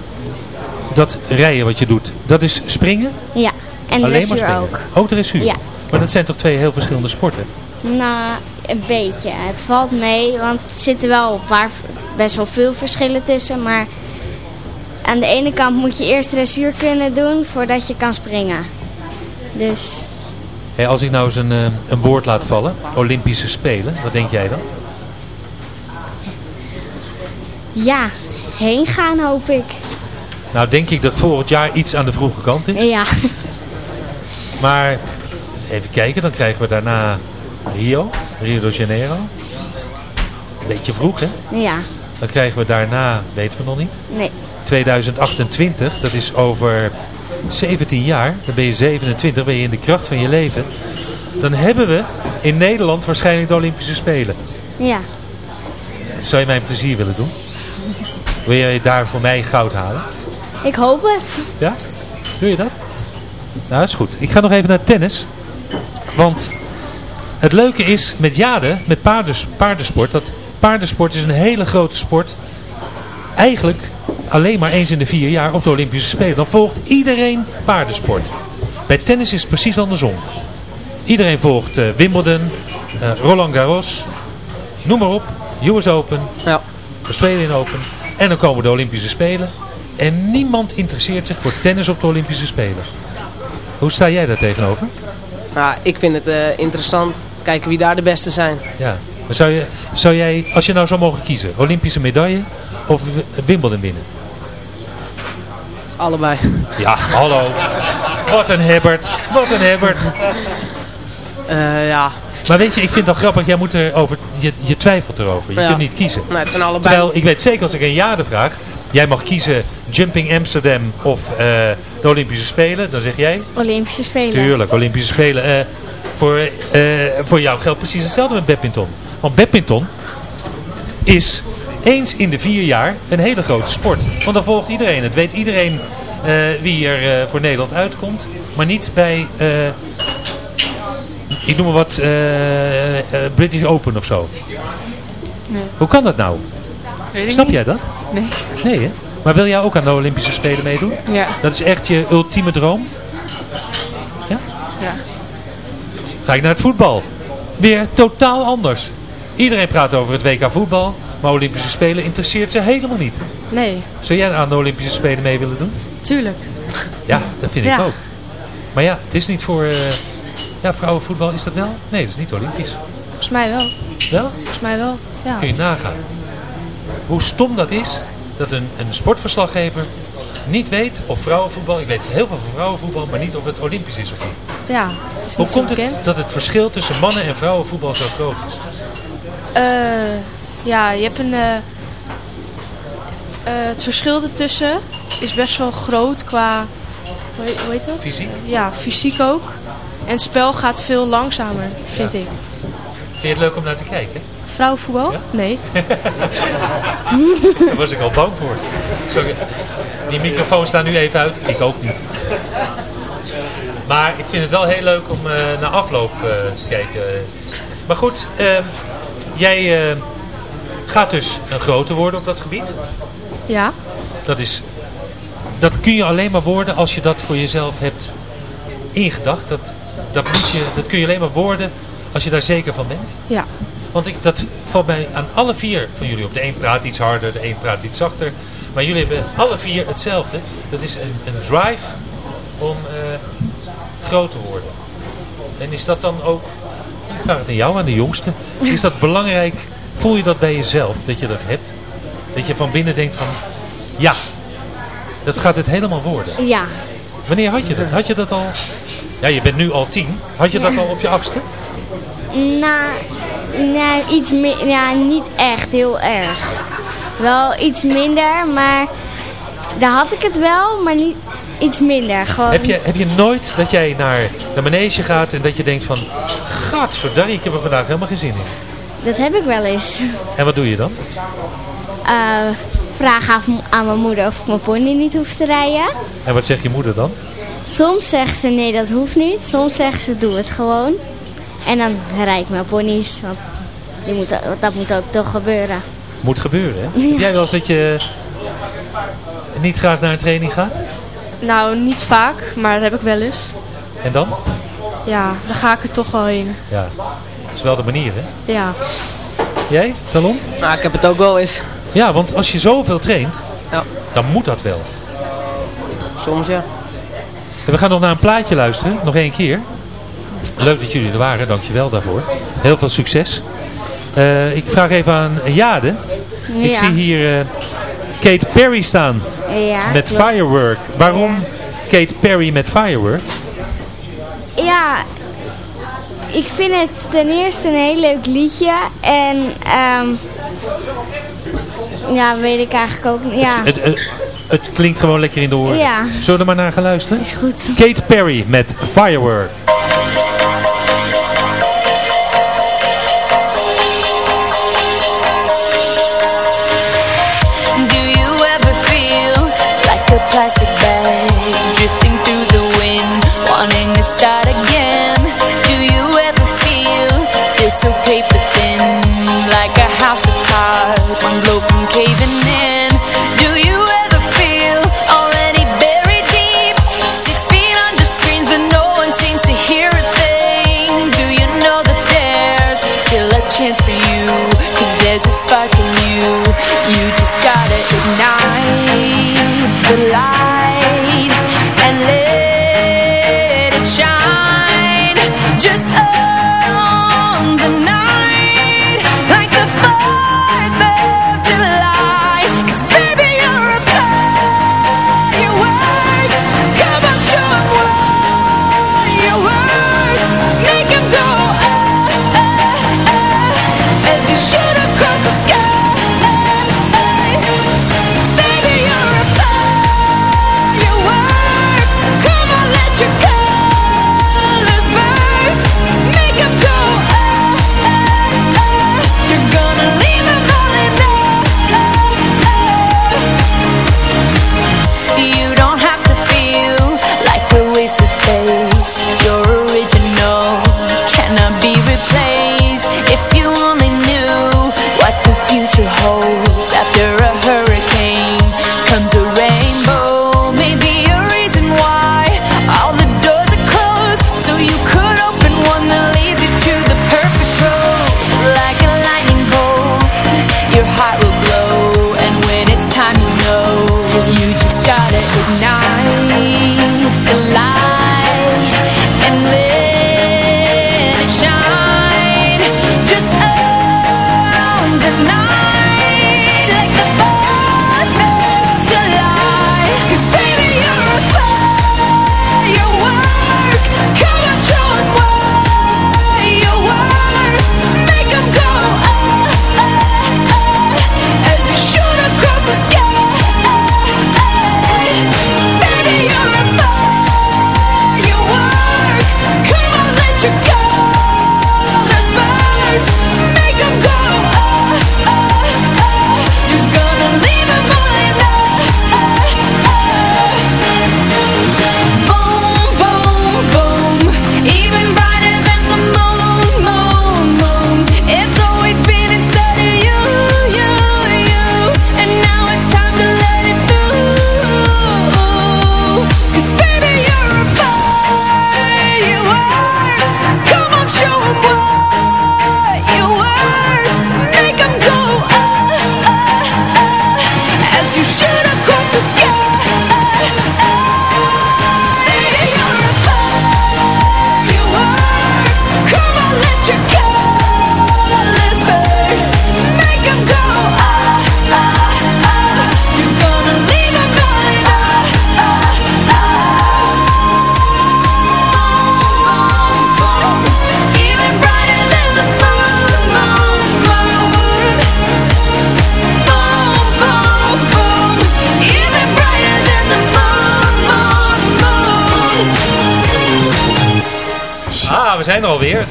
dat rijden wat je doet, dat is springen? Ja, en Alleen dressuur ook. Ook dressuur? Ja. Maar dat zijn toch twee heel verschillende sporten? Nou, een beetje. Het valt mee, want er zitten wel een paar, best wel veel verschillen tussen. Maar aan de ene kant moet je eerst dressuur kunnen doen voordat je kan springen. Dus... Hey, als ik nou eens een, eh, een woord laat vallen, Olympische Spelen, wat denk jij dan? Ja, heen gaan hoop ik. Nou denk ik dat volgend jaar iets aan de vroege kant is. Ja. Maar even kijken, dan krijgen we daarna Rio, Rio de Janeiro. Beetje vroeg hè? Ja. Dan krijgen we daarna, weten we nog niet? Nee. 2028, dat is over 17 jaar. Dan ben je 27, ben je in de kracht van je leven. Dan hebben we in Nederland waarschijnlijk de Olympische Spelen. Ja. Zou je mij een plezier willen doen? Wil jij daar voor mij goud halen? Ik hoop het. Ja? Doe je dat? Nou, is goed. Ik ga nog even naar tennis. Want het leuke is met Jade, met paardens, paardensport, dat paardensport is een hele grote sport. Eigenlijk alleen maar eens in de vier jaar op de Olympische Spelen. Dan volgt iedereen paardensport. Bij tennis is het precies andersom. Iedereen volgt uh, Wimbledon, uh, Roland Garros, noem maar op, US Open, ja. Australian Open. En dan komen de Olympische Spelen. En niemand interesseert zich voor tennis op de Olympische Spelen. Hoe sta jij daar tegenover? Ja, ik vind het uh, interessant. Kijken wie daar de beste zijn. Ja. Maar zou, je, zou jij, als je nou zou mogen kiezen, Olympische medaille of Wimbledon winnen? Allebei. Ja, hallo. Wat een Hebbert. Wat een Hebbert. Uh, ja. Maar weet je, ik vind dat grappig. Jij moet erover, je, je twijfelt erover. Je kunt niet kiezen. Nee, het zijn allebei. Terwijl, ik weet zeker als ik een jade vraag. Jij mag kiezen Jumping Amsterdam of uh, de Olympische Spelen. Dan zeg jij? Olympische Spelen. Tuurlijk, Olympische Spelen. Uh, voor, voor jou geldt precies hetzelfde met badminton. Want badminton is eens in de vier jaar een hele grote sport. Want dan volgt iedereen. Het weet iedereen uh, wie er uh, voor Nederland uitkomt. Maar niet bij, uh, ik noem maar wat, British Open of zo. Nee. Hoe kan dat nou? Snap jij dat? Nee. Nee hè? Maar wil jij ook aan de Olympische Spelen meedoen? Ja. Dat is echt je ultieme droom? Ja? Ja. Ga ik naar het voetbal? Weer totaal anders. Iedereen praat over het WK voetbal. Maar Olympische Spelen interesseert ze helemaal niet. Nee. Zou jij aan de Olympische Spelen mee willen doen? Tuurlijk. Ja, dat vind ik ook. Maar ja, het is niet voor... Uh, ja, vrouwenvoetbal is dat wel? Nee, dat is niet Olympisch. Volgens mij wel. Wel? Volgens mij wel, ja. Kun je nagaan. Hoe stom dat is, dat een, een sportverslaggever niet weet of vrouwenvoetbal... Ik weet heel veel van vrouwenvoetbal, maar niet of het Olympisch is of niet. Ja, het is Hoe komt het dat het verschil tussen mannen- en vrouwenvoetbal zo groot is? Uh, ja, je hebt een... Uh, uh, het verschil ertussen is best wel groot qua... Hoe heet, hoe heet dat? Fysiek? Ja, fysiek ook. En het spel gaat veel langzamer, vind ja. ik. Vind je het leuk om naar te kijken? Vrouwenvoetbal? Ja? Nee. Daar was ik al bang voor. Sorry. Die microfoon staat nu even uit. Ik ook niet. Maar ik vind het wel heel leuk om uh, naar afloop uh, te kijken. Maar goed, uh, jij gaat dus een groter worden op dat gebied. Ja. Dat, is, dat kun je alleen maar worden als je dat voor jezelf hebt ingedacht. Dat, dat, moet je, dat kun je alleen maar worden als je daar zeker van bent. Ja. Want ik, dat valt mij aan alle vier van jullie op. De een praat iets harder, de een praat iets zachter. Maar jullie hebben alle vier hetzelfde. Dat is een, een drive om uh, groot te worden. En is dat dan ook, ik vraag het aan jou, aan de jongste. Is dat belangrijk, voel je dat bij jezelf, dat je dat hebt? Dat je van binnen denkt van, ja, dat gaat het helemaal worden. Ja. Wanneer had je dat? Had je dat al, ja je bent nu al tien. Had je dat al op je achtste? Nou, nou iets meer, ja, niet echt heel erg. Wel iets minder, maar daar had ik het wel, maar niet iets minder. Gewoon... Heb, je, heb je nooit dat jij naar de manege gaat en dat je denkt van, gadverdarrie, ik heb er vandaag helemaal geen zin in dat heb ik wel eens. En wat doe je dan? Uh, vraag aan, aan mijn moeder of ik mijn pony niet hoef te rijden. En wat zegt je moeder dan? Soms zegt ze nee, dat hoeft niet. Soms zegt ze doe het gewoon. En dan rijd ik mijn ponies, want die moet, dat moet ook toch gebeuren. Moet gebeuren, hè? Jij wel eens dat je niet graag naar een training gaat? Nou, niet vaak, maar dat heb ik wel eens. En dan? Ja, dan ga ik er toch wel heen. Ja is wel de manier, hè? Ja. Jij, Salon? Nou, ik heb het ook wel eens. Ja, want als je zoveel traint, ja. dan moet dat wel. Soms ja. En we gaan nog naar een plaatje luisteren, nog één keer. Leuk dat jullie er waren, dankjewel daarvoor. Heel veel succes. Eh, ik vraag even aan Jade. Ik zie hier uh, Kate Perry staan ja, met. Firework. Waarom Kate Perry met Firework? Ja, ik vind het ten eerste een heel leuk liedje. En um, ja, weet ik eigenlijk ook niet. Ja. Het, het, klinkt gewoon lekker in de oren. Ja. Zullen we er maar naar gaan luisteren? Is goed. Kate Perry met Firework.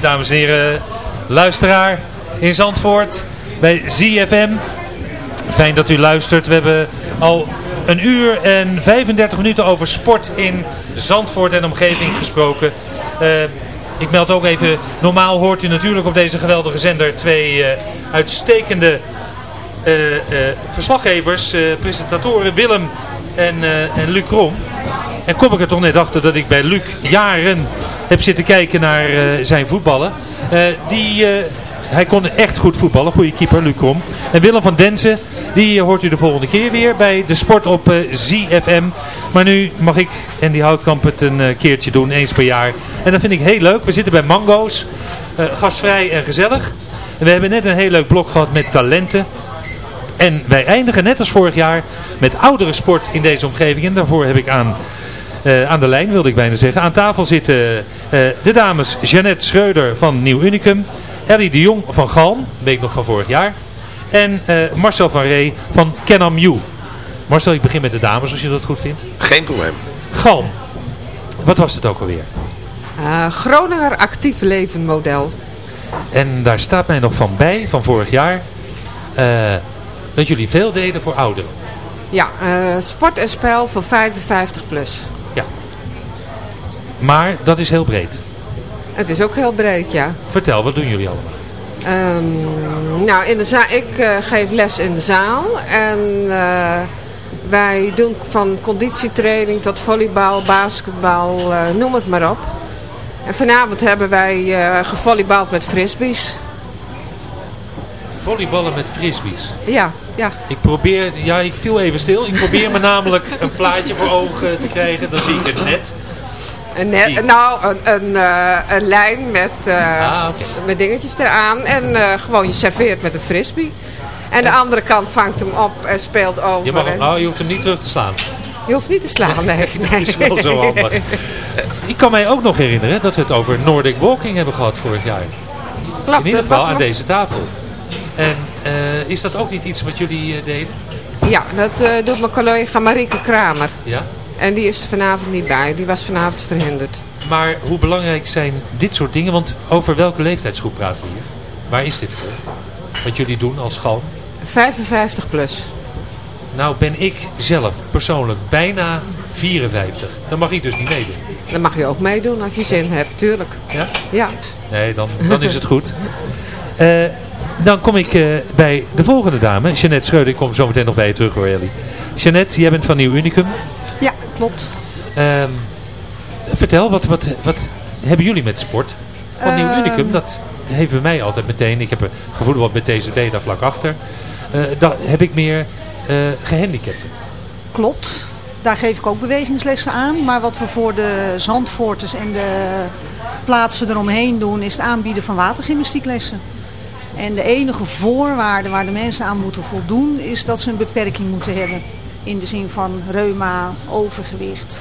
dames en heren, luisteraar in Zandvoort bij ZFM. Fijn dat u luistert. We hebben al een uur en 35 minuten over sport in Zandvoort en omgeving gesproken. Eh, ik meld ook even, normaal hoort u natuurlijk op deze geweldige zender twee eh, uitstekende eh, verslaggevers, presentatoren Willem en, en Luc Krom. En kom ik er toch net achter dat ik bij Luc jaren heb zitten kijken naar zijn voetballen. die, hij kon echt goed voetballen. Goede keeper, Luc Krom. En Willem van Denzen, die hoort u de volgende keer weer bij de sport op ZFM. Maar nu mag ik en die Houtkamp het een keertje doen, eens per jaar. En dat vind ik heel leuk. We zitten bij Mango's. gastvrij en gezellig. we hebben net een heel leuk blok gehad met talenten. En wij eindigen net als vorig jaar met oudere sport in deze omgeving. En daarvoor heb ik aan, uh, aan de lijn, wilde ik bijna zeggen. Aan tafel zitten uh, de dames Jeannette Schreuder van Nieuw Unicum. Ellie de Jong van Galm, weet ik nog van vorig jaar. En uh, Marcel van Ree van Kenamu. Marcel, ik begin met de dames als je dat goed vindt. Geen probleem. Galm, wat was het ook alweer? Groninger actief leven model. En daar staat mij nog van bij, van vorig jaar dat jullie veel deden voor ouderen. Ja, uh, sport en spel voor 55 plus. Maar dat is heel breed. Het is ook heel breed, ja. Vertel, wat doen jullie allemaal? Um, nou, in de zaal, ik uh, geef les in de zaal. En uh, wij doen van conditietraining tot volleybal, basketbal, noem het maar op. En vanavond hebben wij gevolleybald met frisbees volleyballen met frisbees. Ja, ja. Ik probeer, ja, ik viel even stil. Ik probeer me namelijk een plaatje voor ogen te krijgen. Dan zie ik het net. Een net, nou, een, een, uh, een lijn met, uh, ah, okay. met dingetjes eraan. En uh, gewoon je serveert met een frisbee. En, en, de andere kant vangt hem op en speelt over. Je, mag, en... oh, je hoeft hem niet terug te slaan. Je hoeft niet te slaan, nee. nee. Dat is wel zo handig. ik kan mij ook nog herinneren dat we het over Nordic Walking hebben gehad vorig jaar. Klopt, In ieder geval aan nog... deze tafel. En is dat ook niet iets wat jullie deden? Ja, dat doet mijn collega Marieke Kramer. Ja? En die is er vanavond niet bij. Die was vanavond verhinderd. Maar hoe belangrijk zijn dit soort dingen? Want over welke leeftijdsgroep praten we hier? Waar is dit voor? Wat jullie doen als galm? 55 plus. Nou ben ik zelf persoonlijk bijna 54. Dan mag ik dus niet meedoen. Dan mag je ook meedoen als je zin hebt, tuurlijk. Ja? Ja. Nee, dan, dan is het goed. Uh, Dan kom ik uh, bij de volgende dame, Jeannette Schreuder. Ik kom zo meteen nog bij je terug hoor, Ellie. Jeannette, jij bent van Nieuw Unicum. Ja, klopt. Um, vertel, wat, wat, wat hebben jullie met sport? Van Nieuw ehm. Unicum, dat heeft bij mij altijd meteen... Ik heb een gevoel wat met TCD daar vlak achter. Uh, daar heb ik meer uh, gehandicapten. Klopt. Daar geef ik ook bewegingslessen aan. Maar wat we voor de Zandvoorters en de plaatsen eromheen doen... is het aanbieden van watergymnastieklessen. En de enige voorwaarde waar de mensen aan moeten voldoen is dat ze een beperking moeten hebben. In de zin van reuma, overgewicht,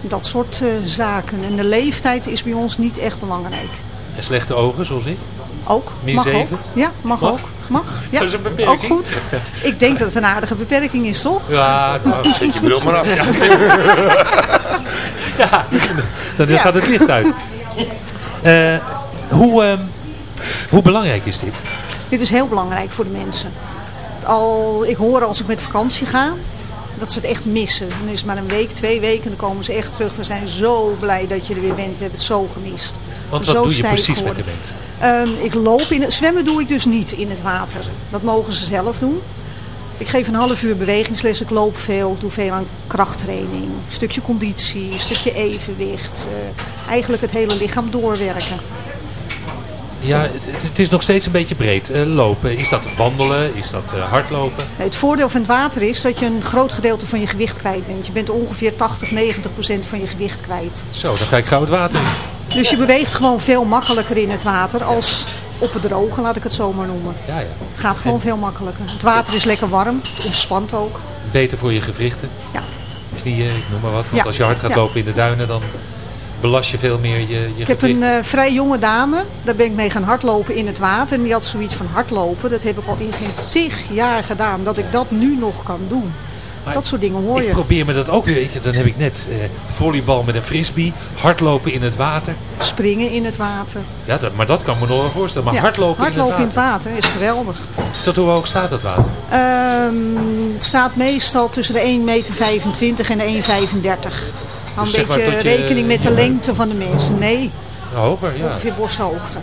dat soort uh, zaken. En de leeftijd is bij ons niet echt belangrijk. En slechte ogen zoals ik? Ook. Mag 7? ook. Ja, mag, mag, ook. Mag. Ja, dat is een beperking. Ook goed. Ik denk dat het een aardige beperking is, toch? Ja, nou, zet je bril maar af. Ja, ja dan ja. gaat het licht uit. Uh, hoe... Uh, hoe belangrijk is dit? Dit is heel belangrijk voor de mensen. Al, ik hoor als ik met vakantie ga, dat ze het echt missen. Dan is het maar een week, twee weken en dan komen ze echt terug. We zijn zo blij dat je er weer bent. We hebben het zo gemist. Want wat doe je precies met de mensen? Um, ik loop in het zwemmen doe ik dus niet in het water. Dat mogen ze zelf doen. Ik geef een half uur bewegingsles. Ik loop veel. Ik doe veel aan krachttraining. Een stukje conditie, een stukje evenwicht. Uh, eigenlijk het hele lichaam doorwerken. Ja, het, het, is nog steeds een beetje breed. Uh, lopen, is dat wandelen? Is dat uh, hardlopen? het voordeel van het water is dat je een groot gedeelte van je gewicht kwijt bent. Je bent ongeveer 80, 90 procent van je gewicht kwijt. Zo, dan ga ik gauw het water in. Dus je beweegt gewoon veel makkelijker in het water als op het droge, laat ik het zo maar noemen. Ja, ja. Het gaat gewoon veel makkelijker. Het water is lekker warm, het ontspant ook. Beter voor je gewrichten? Ja. Knieën, ik noem maar wat. Want als je hard gaat lopen in de duinen, dan belast je veel meer je, je Ik heb een uh, vrij jonge dame, daar ben ik mee gaan hardlopen in het water. En die had zoiets van hardlopen, dat heb ik al in geen tig jaar gedaan, dat ik dat nu nog kan doen. dat soort dingen hoor je. Ik probeer me dat ook weer. Dan heb ik net eh, volleybal met een frisbee, hardlopen in het water. Springen in het water. Ja, dat, maar dat kan me nog wel voorstellen. Maar hardlopen, hardlopen in het water. in het water is geweldig. Tot hoe hoog staat dat water? Um, het staat meestal tussen de 1,25 meter en de 1,35 een dus beetje rekening met de lengte van de mensen. Nee, hoger, ja. ongeveer borsthoogte.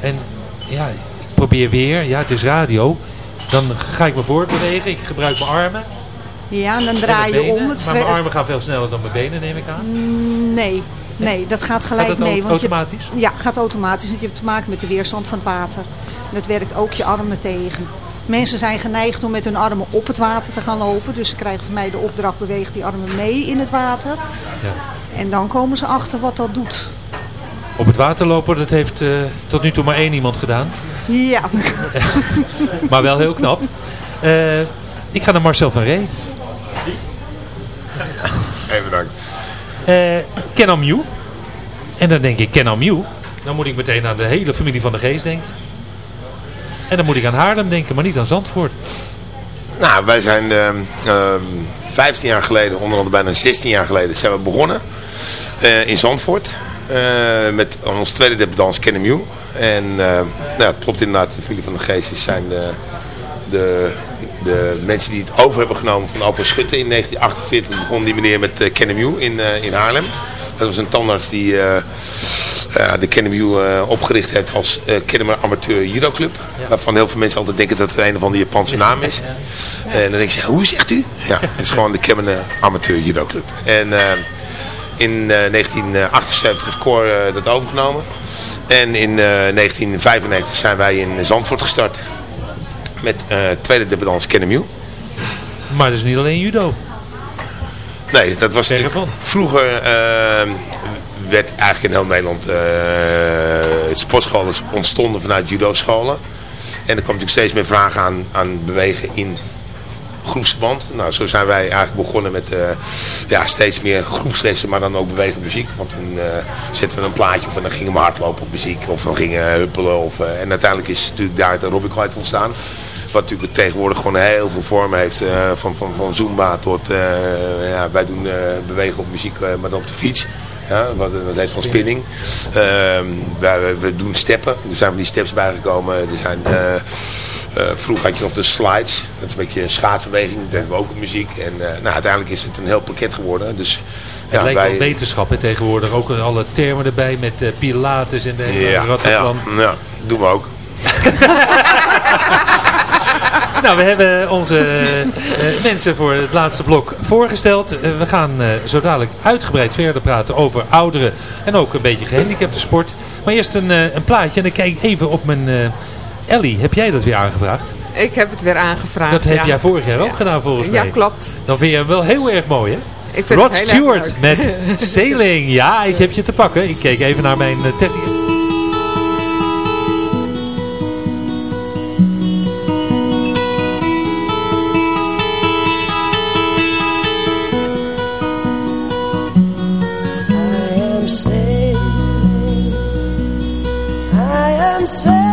En ja, ik probeer weer, ja het is radio, dan ga ik me voortbewegen, ik gebruik mijn armen. Ja, en dan draai je om. Het maar mijn armen gaan veel sneller dan mijn benen, neem ik aan. Mm, nee, Nee, dat gaat gelijk gaat mee. Want automatisch? Je, ja, gaat automatisch. Want je hebt te maken met de weerstand van het water. dat werkt ook je armen tegen. Mensen zijn geneigd om met hun armen op het water te gaan lopen. Dus ze krijgen van mij de opdracht, beweeg die armen mee in het water. Ja. En dan komen ze achter wat dat doet. Op het water lopen, dat heeft uh, tot nu toe maar één iemand gedaan. Ja. maar wel heel knap. Uh, ik ga naar Marcel van Ree. Even bedankt. Uh, Ken Mew. En dan denk ik, Ken Mew. Dan moet ik meteen aan de hele familie van de Geest denken. En dan moet ik aan Haarlem denken, maar niet aan Zandvoort. Nou, wij zijn uh, uh, 15 jaar geleden, onder andere bijna 16 jaar geleden, zijn we begonnen uh, in Zandvoort. Uh, met ons tweede debutant Kenny Mew. En uh, nou, het klopt inderdaad, de van de Geestjes zijn de, de, de, mensen die het over hebben genomen van Open Schutte. In 1948 begon die meneer met uh, in, in Haarlem. Dat was een tandarts die de Kennemew uh, opgericht heeft als uh, Kennemer Amateur Judo Club. Waarvan heel veel mensen altijd denken dat het een of andere Japanse naam is. En dan denk je, hoe zegt u? Ja, het is gewoon de Kennemer Amateur Judo Club. En in 1978 heeft Cor dat overgenomen. En in 1995 zijn wij in Zandvoort gestart. Met tweede debutant Kennemew. Maar dat is niet alleen judo. Nee, dat was vroeger werd eigenlijk in heel Nederland uh, sportscholen ontstonden vanuit judo-scholen. En er kwam natuurlijk steeds meer vragen aan, aan bewegen in groepsverband. Nou, zo zijn wij eigenlijk begonnen met uh, ja, steeds meer groepslessen, maar dan ook bewegen muziek. Want toen uh, zetten we een plaatje op en dan gingen we hardlopen op muziek of we gingen huppelen. Of, en uiteindelijk is natuurlijk daar het aerobic uit ontstaan. Wat natuurlijk tegenwoordig gewoon heel veel vormen heeft. van, van, van Zumba tot, ja, wij doen bewegen op muziek, maar dan op de fiets. Ja, wat, wat heet van spinning. Uh, we, doen steppen. Er zijn van die steps bijgekomen. Er zijn, uh, vroeger had je nog de slides. Dat is een beetje een schaatsbeweging. Dat deden we ook muziek. En uh, nou, uiteindelijk is het een heel pakket geworden. Dus, het ja, lijkt wij... wel wetenschap hè, tegenwoordig. Ook alle termen erbij met uh, pilates en de ja, ja, ja, doen we ook. nou, we hebben onze uh, mensen voor het laatste blok voorgesteld. Uh, we gaan uh, zo dadelijk uitgebreid verder praten over ouderen en ook een beetje gehandicapte sport. Maar eerst een, een plaatje en dan kijk ik even op mijn... Ellie, heb jij dat weer aangevraagd? Ik heb het weer aangevraagd, Dat heb jij vorig jaar ook gedaan volgens mij. Ja, klopt. Dan vind je hem wel heel erg mooi, hè? Ik vind Rod Stewart met Sailing. Ja, ik heb je te pakken. Ik keek even naar mijn techniek. say I am safe.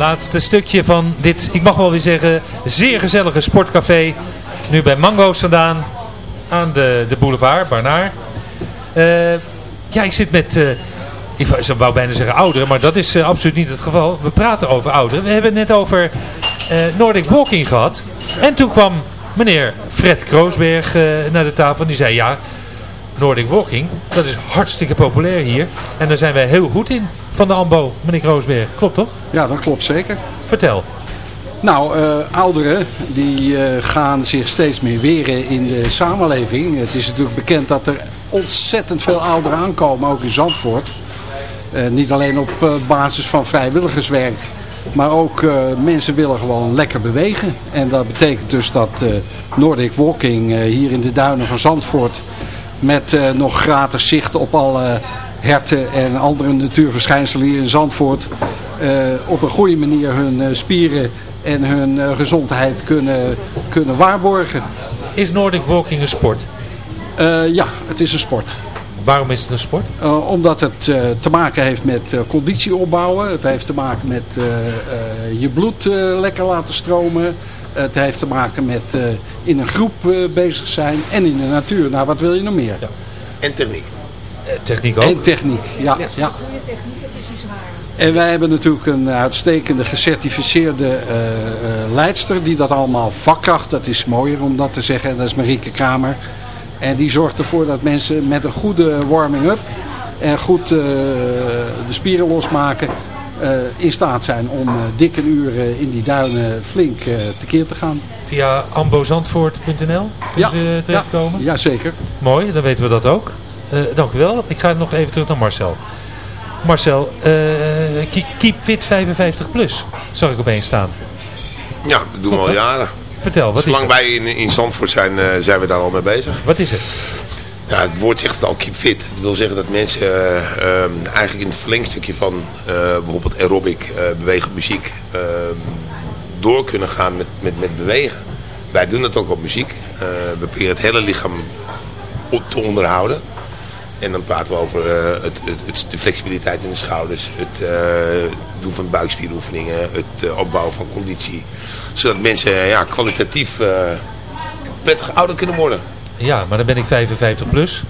Laatste stukje van dit, ik mag wel weer zeggen, zeer gezellige sportcafé. Nu bij Mango's vandaan, aan de, de boulevard, Barnaar. Uh, ja, ik zit met, uh, ik wou bijna zeggen ouderen, maar dat is uh, absoluut niet het geval. We praten over ouderen. We hebben het net over Nordic Walking gehad. En toen kwam meneer Fred Kroosberg naar de tafel en die zei, ja, Nordic Walking, dat is hartstikke populair hier. En daar zijn wij heel goed in van de AMBO, meneer Kroosberg. Klopt toch? Ja, dat klopt zeker. Vertel. Nou, uh, ouderen die uh, gaan zich steeds meer weren in de samenleving. Het is natuurlijk bekend dat er ontzettend veel ouderen aankomen, ook in Zandvoort. Uh, niet alleen op basis van vrijwilligerswerk, maar ook mensen willen gewoon lekker bewegen. En dat betekent dus dat Nordic Walking hier in de duinen van Zandvoort met nog gratis zicht op alle herten en andere natuurverschijnselen hier in Zandvoort op een goede manier hun spieren en hun uh, gezondheid kunnen, kunnen waarborgen. Is Nordic Walking een sport? Uh, ja, het is een sport. Waarom is het een sport? Uh, omdat het te maken heeft met conditie opbouwen. Het heeft te maken met je bloed lekker laten stromen. Het heeft te maken met in een groep bezig zijn en in de natuur. Nou, wat wil je nog meer? Ja. En techniek. Techniek ook? En techniek, ja. ja. ja. Goede techniek, het is zwaar. En wij hebben natuurlijk een uitstekende gecertificeerde uh, uh, leidster die dat allemaal vakkracht, dat is mooier om dat te zeggen, dat is Marieke Kramer. En die zorgt ervoor dat mensen met een goede warming-up en goed uh, de spieren losmaken in staat zijn om dikke uren in die duinen flink tekeer te gaan. Via ambozandvoort.nl ja, ze terechtkomen? Ja, ja, zeker. Mooi, dan weten we dat ook. Dank u wel. Ik ga nog even terug naar Marcel. Marcel, uh, Keep Fit 55 plus, zag ik opeens staan. Ja, dat doen we al jaren. Vertel, wat Zolang is wij in, in Zandvoort zijn, uh, zijn we daar al mee bezig. Wat is het? Ja, het woord zegt het al, keep fit. Dat wil zeggen dat mensen uh, um, eigenlijk in het verlengstukje van bijvoorbeeld aerobic, bewegen muziek, ehm, door kunnen gaan met, met, met bewegen. Wij doen dat ook op muziek. we proberen het hele lichaam te onderhouden. En dan praten we over uh, het, het, de flexibiliteit in de schouders, het uh, doen van buikspieroefeningen, het uh, opbouwen van conditie. Zodat mensen ja, kwalitatief prettig ouder kunnen worden. Ja, maar dan ben ik 55 plus.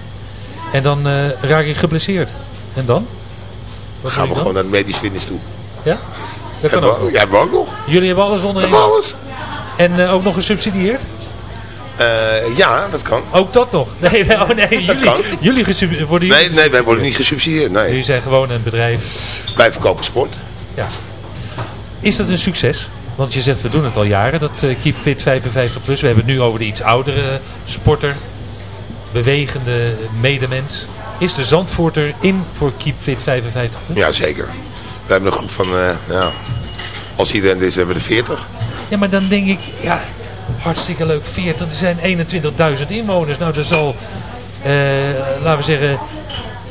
En dan raak ik geblesseerd. En dan? Wat gaan we gewoon naar de medisch fitness toe. Ja? Dat kan ook. Jij hebben we ook nog. Jullie hebben alles onder één. alles. En ook nog gesubsidieerd? Uh, ja, dat kan. Ook dat nog? Nee, oh nee jullie, kan. jullie worden jullie Nee, nee wij worden niet gesubsidieerd. Nee. Jullie zijn gewoon een bedrijf. Wij verkopen sport. Ja. Is dat een succes? Want je zegt, we doen het al jaren, dat uh, Keep Fit 55+. Plus. We hebben het nu over de iets oudere sporter. Bewegende medemens. Is de Zandvoorter in voor Keep Fit 55+. Plus? Ja, zeker. We hebben een groep van, uh, ja, als iedereen is, hebben we de 40. Ja, maar dan denk ik, ja, Hartstikke leuk. 40, er zijn 21.000 inwoners. Nou, er zal, uh, laten we zeggen,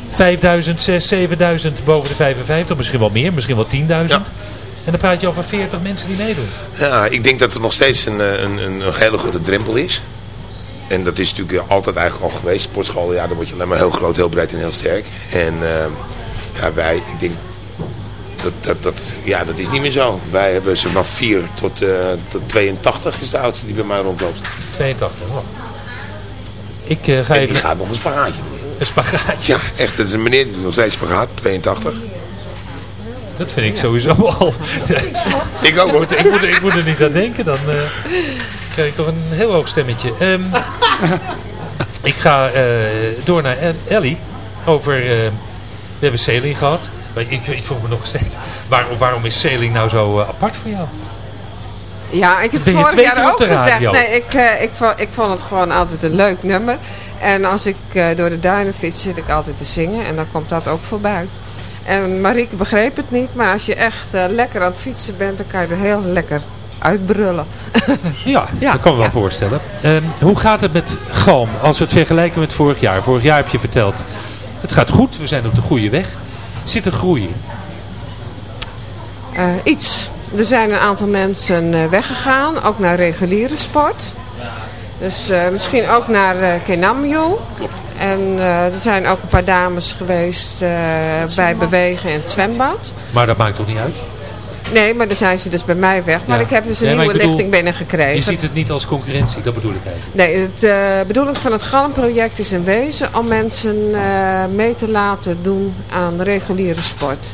5000, 6, 7000 boven de 55. Misschien wel meer, misschien wel 10.000. Ja. En dan praat je over 40 mensen die meedoen. Ja, ik denk dat er nog steeds een, eh, een, een, een hele grote drempel is. En dat is natuurlijk altijd eigenlijk al geweest. Sportschool, ja, dan word je alleen maar heel groot, heel breed en heel sterk. En uh, ja, wij, ik denk dat, dat, dat, ja, dat is niet meer zo. Wij hebben ze vanaf 4 tot, uh, tot 82 is de oudste die bij mij rondloopt. 82, oh. Ik uh, ga en even... die gaat nog een spagaatje doen. Een spagaatje? Ja, echt. Dat is een meneer die nog steeds spagaat, 82. Dat vind ik sowieso al. ik ook hoor. Ik moet, ik moet er niet aan denken, dan uh, krijg ik toch een heel hoog stemmetje. Um, ik ga door naar Ellie over... We hebben Celine gehad. Ik, ik vroeg me nog steeds, waarom, waarom is sailing nou zo uh, apart voor jou? Ja, ik heb het vorig jaar ook gezegd. Nee, ik, uh, ik, vond, ik vond het gewoon altijd een leuk nummer. En als ik uh, door de duinen fiets, zit ik altijd te zingen. En dan komt dat ook voorbij. En Marieke begreep het niet. Maar als je echt lekker aan het fietsen bent, dan kan je er heel lekker uitbrullen. ja, ja, dat kan me wel voorstellen. Um, hoe gaat het met Galm als we het vergelijken met vorig jaar? Vorig jaar heb je verteld, het gaat goed, we zijn op de goede weg. Zit er groei in? Uh, iets. Er zijn een aantal mensen uh, weggegaan, ook naar reguliere sport. Dus uh, misschien ook naar uh, Kenamio. En er zijn ook een paar dames geweest bij Bewegen in het zwembad. Maar dat maakt toch niet uit? Nee, maar dan zijn ze dus bij mij weg. Maar ik heb dus een nieuwe lichting binnengekregen. Je ziet het niet als concurrentie, dat bedoel ik eigenlijk. Nee, de uh, bedoeling van het GALM-project is in wezen om mensen uh, mee te laten doen aan reguliere sport.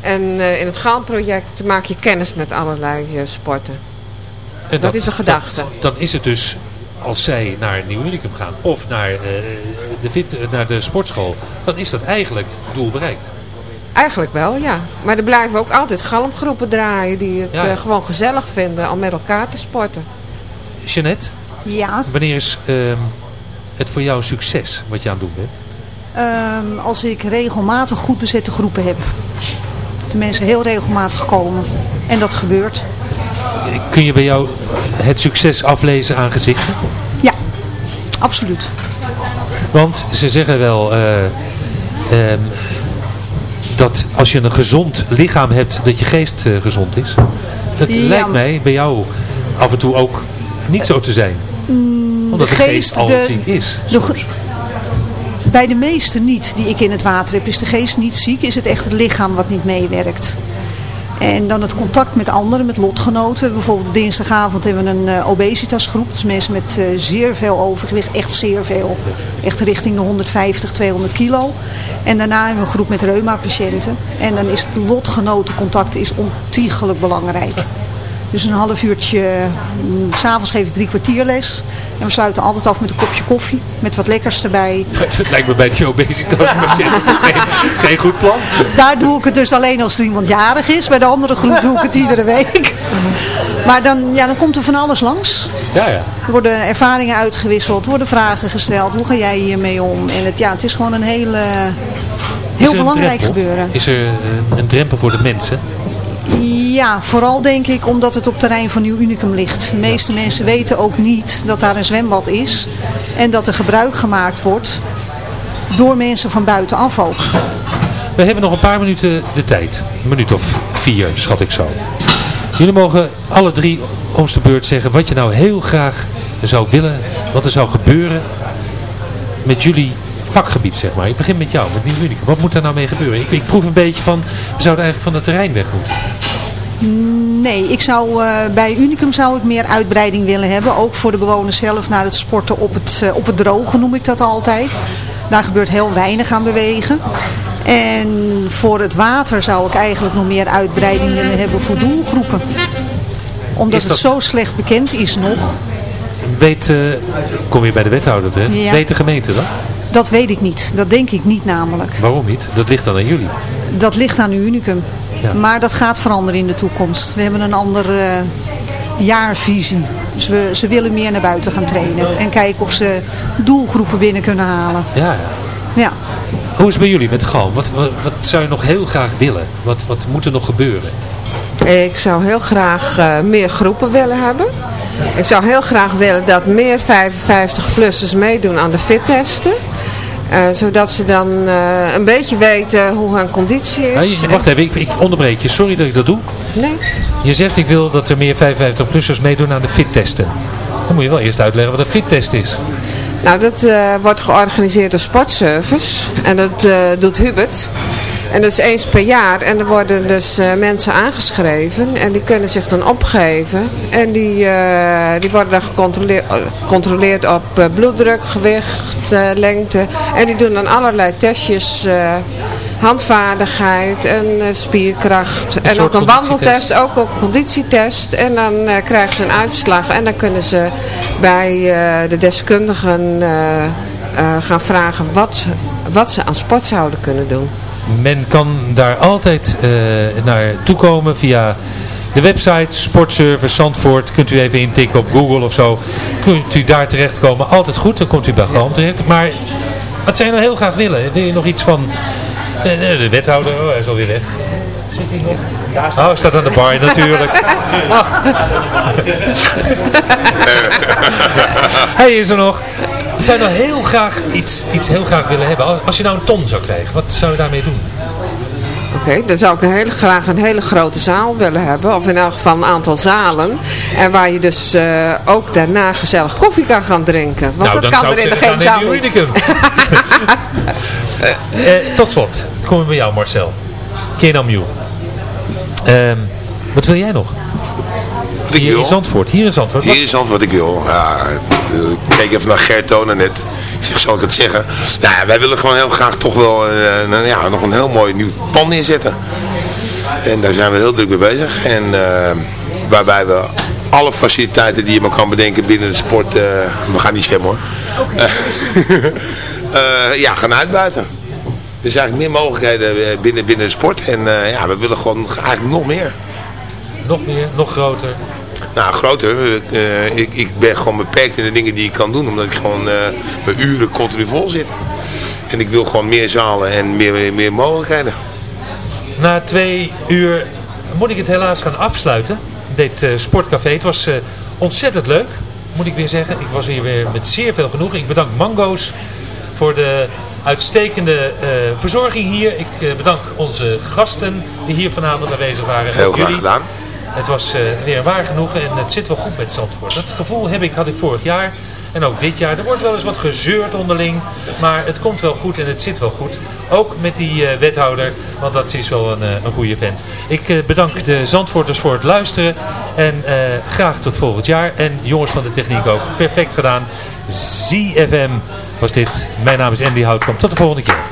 En uh, in het GALM-project maak je kennis met allerlei sporten. Dat, dat, is de gedachte. Dat, dan is het dus als zij naar Nieuw Unicum gaan of naar, de fit, naar de sportschool, dan is dat eigenlijk doel bereikt. Eigenlijk wel, ja. Maar er blijven ook altijd galmgroepen draaien die het eh, gewoon gezellig vinden om met elkaar te sporten. Jeannette? Ja? Wanneer is ehm, het voor jou een succes wat je aan het doen bent? Um, als ik regelmatig goed bezette groepen heb. De mensen heel regelmatig komen. En dat gebeurt. Kun je bij jou het succes aflezen aan gezichten? Ja, absoluut. Want ze zeggen wel... Uh, dat als je een gezond lichaam hebt, dat je geest uh, gezond is. Dat lijkt mij bij jou af en toe ook niet zo te zijn. Mm, Omdat de, geest, geest al ziek is. Bij de meesten niet die ik in het water heb, is de geest niet ziek, is het echt het lichaam wat niet meewerkt. En dan het contact met anderen, met lotgenoten. Bijvoorbeeld dinsdagavond hebben we een uh, obesitasgroep. Dus mensen met uh, zeer veel overgewicht, echt zeer veel. Echt richting de 150, 200 kilo. En daarna hebben we een groep met reuma-patiënten. En dan is het lotgenotencontact is ontiegelijk belangrijk. Dus een half uurtje, mm, s'avonds geef ik drie kwartier les. En we sluiten altijd af met een kopje koffie, met wat lekkers erbij. Het lijkt me bij die obesitas geen, geen goed plan. Daar doe ik het dus alleen als er iemand jarig is. Bij de andere groep doe ik het iedere week. Maar dan, ja, dan komt er van alles langs. Ja, ja. Er worden ervaringen uitgewisseld, worden vragen gesteld. Hoe ga jij hiermee om? En het, ja, het is gewoon een hele, heel belangrijk gebeuren. Is er een drempel voor de mensen? Ja, vooral denk ik omdat het op terrein van Nieuw Unicum ligt. De meeste mensen weten ook niet dat daar een zwembad is. En dat er gebruik gemaakt wordt door mensen van buitenaf ook. We hebben nog een paar minuten de tijd. Een minuut of vier, schat ik zo. Jullie mogen alle drie ons de beurt zeggen wat je nou heel graag zou willen. Wat er zou gebeuren met jullie vakgebied, zeg maar. Ik begin met jou, met Nieuw Unicum. Wat moet daar nou mee gebeuren? Ik, ik proef een beetje van, we zouden eigenlijk van het terrein weg moeten. Nee, ik zou, uh, bij Unicum zou ik meer uitbreiding willen hebben. Ook voor de bewoners zelf naar het sporten op het, uh, op het droge noem ik dat altijd. Daar gebeurt heel weinig aan bewegen. En voor het water zou ik eigenlijk nog meer uitbreiding willen hebben voor doelgroepen. Omdat het zo slecht bekend is nog. Weet, uh, kom je bij de wethouder terecht, ja. weet de gemeente dat? Dat weet ik niet. Dat denk ik niet namelijk. Waarom niet? Dat ligt dan aan jullie. Dat ligt aan Unicum. Ja. Maar dat gaat veranderen in de toekomst. We hebben een andere uh, jaarvisie. Dus we, ze willen meer naar buiten gaan trainen. En kijken of ze doelgroepen binnen kunnen halen. Ja, ja. ja. Hoe is het bij jullie met de gal? Wat, wat, wat, zou je nog heel graag willen? Wat, wat moet er nog gebeuren? Ik zou heel graag uh, meer groepen willen hebben. Ik zou heel graag willen dat meer 55-plussers meedoen aan de fittesten. Uh, zodat ze dan uh, een beetje weten hoe hun conditie is. Ja, wacht even, ik, ik, onderbreek je. Sorry dat ik dat doe. Nee. Je zegt ik wil dat er meer 55-plussers meedoen aan de fittesten. Dan moet je wel eerst uitleggen wat een fittest is. Nou, dat uh, wordt georganiseerd door Sportservice. En dat doet Hubert. En dat is eens per jaar. En er worden dus uh, mensen aangeschreven. En die kunnen zich dan opgeven. En die, uh, die worden dan gecontroleerd op uh, bloeddruk, gewicht, lengte. En die doen dan allerlei testjes. handvaardigheid en spierkracht. Een en ook een wandeltest, ook een conditietest. En dan krijgen ze een uitslag. En dan kunnen ze bij de deskundigen gaan vragen wat, wat ze aan sport zouden kunnen doen men kan daar altijd uh, naar toekomen via de website Sportservice Zandvoort. Kunt u even intikken op Google of zo. Kunt u daar terechtkomen. Altijd goed, dan komt u bij Gram terecht. Maar wat je nou heel graag willen? Wil je nog iets van... De, de wethouder, oh, hij is alweer weg. Zit hij nog? Oh, hij staat aan de bar natuurlijk. Ach. hij is er nog. Zou je nou heel graag iets, iets heel graag willen hebben? Als je nou een ton zou krijgen, wat zou je daarmee doen? Oké, dan zou ik een hele, graag een hele grote zaal willen hebben. Of in elk geval een aantal zalen. En waar je dus uh, ook daarna gezellig koffie kan gaan drinken. Want nou, dat kan er in de geen zaal niet. uh, tot slot, komen we bij jou Marcel. Kenam Um, Wat wil jij nog? Wat hier in Zandvoort. Hier in Zandvoort. Hier in Zandvoort, ik wil. Ja, ik keek even naar Gert Tonen net. Ik zeg, zal ik het zeggen? Ja, wij willen gewoon heel graag toch wel uh, ja, nog een heel mooi nieuw pan neerzetten. En daar zijn we heel druk mee bezig. En uh, waarbij we alle faciliteiten die je maar kan bedenken binnen de sport, uh, we gaan niet zwemmen hoor. Okay. ja, gaan uitbuiten. Er zijn eigenlijk meer mogelijkheden binnen, binnen de sport. En ja, we willen gewoon eigenlijk nog meer. Nog meer, nog groter. Nou, groter. Uh, ik, ik ben gewoon beperkt in de dingen die ik kan doen. Omdat ik gewoon uh, mijn uren continu vol zit. En ik wil gewoon meer zalen en meer, meer mogelijkheden. Na twee uur moet ik het helaas gaan afsluiten. Dit uh, sportcafé. Het was ontzettend leuk. Moet ik weer zeggen. Ik was hier weer met zeer veel genoegen. Ik bedank Mango's voor de uitstekende verzorging hier. Ik bedank onze gasten die hier vanavond aanwezig waren. Heel graag gedaan. Het was uh, weer waar genoegen en het zit wel goed met Zandvoort. Dat gevoel heb ik, had ik vorig jaar en ook dit jaar. Er wordt wel eens wat gezeurd onderling, maar het komt wel goed en het zit wel goed. Ook met die uh, wethouder, want dat is wel een, uh, een goede vent. Ik bedank de Zandvoorters voor het luisteren en graag tot volgend jaar. En jongens van de techniek ook, perfect gedaan. ZFM was dit. Mijn naam is Andy Houtkamp. Tot de volgende keer.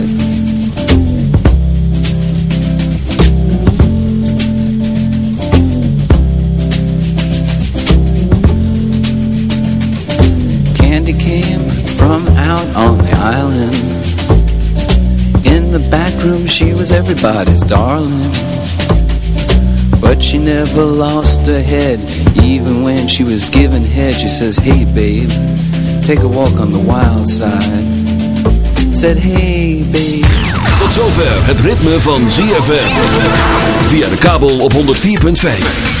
On the island. In the back room she was everybody's darling. But she never lost her head. Even when she was given head She says, hey babe, take a walk on the wild side. Said, hey babe. Tot zover het ritme van ZFM Via de kabel op 104.5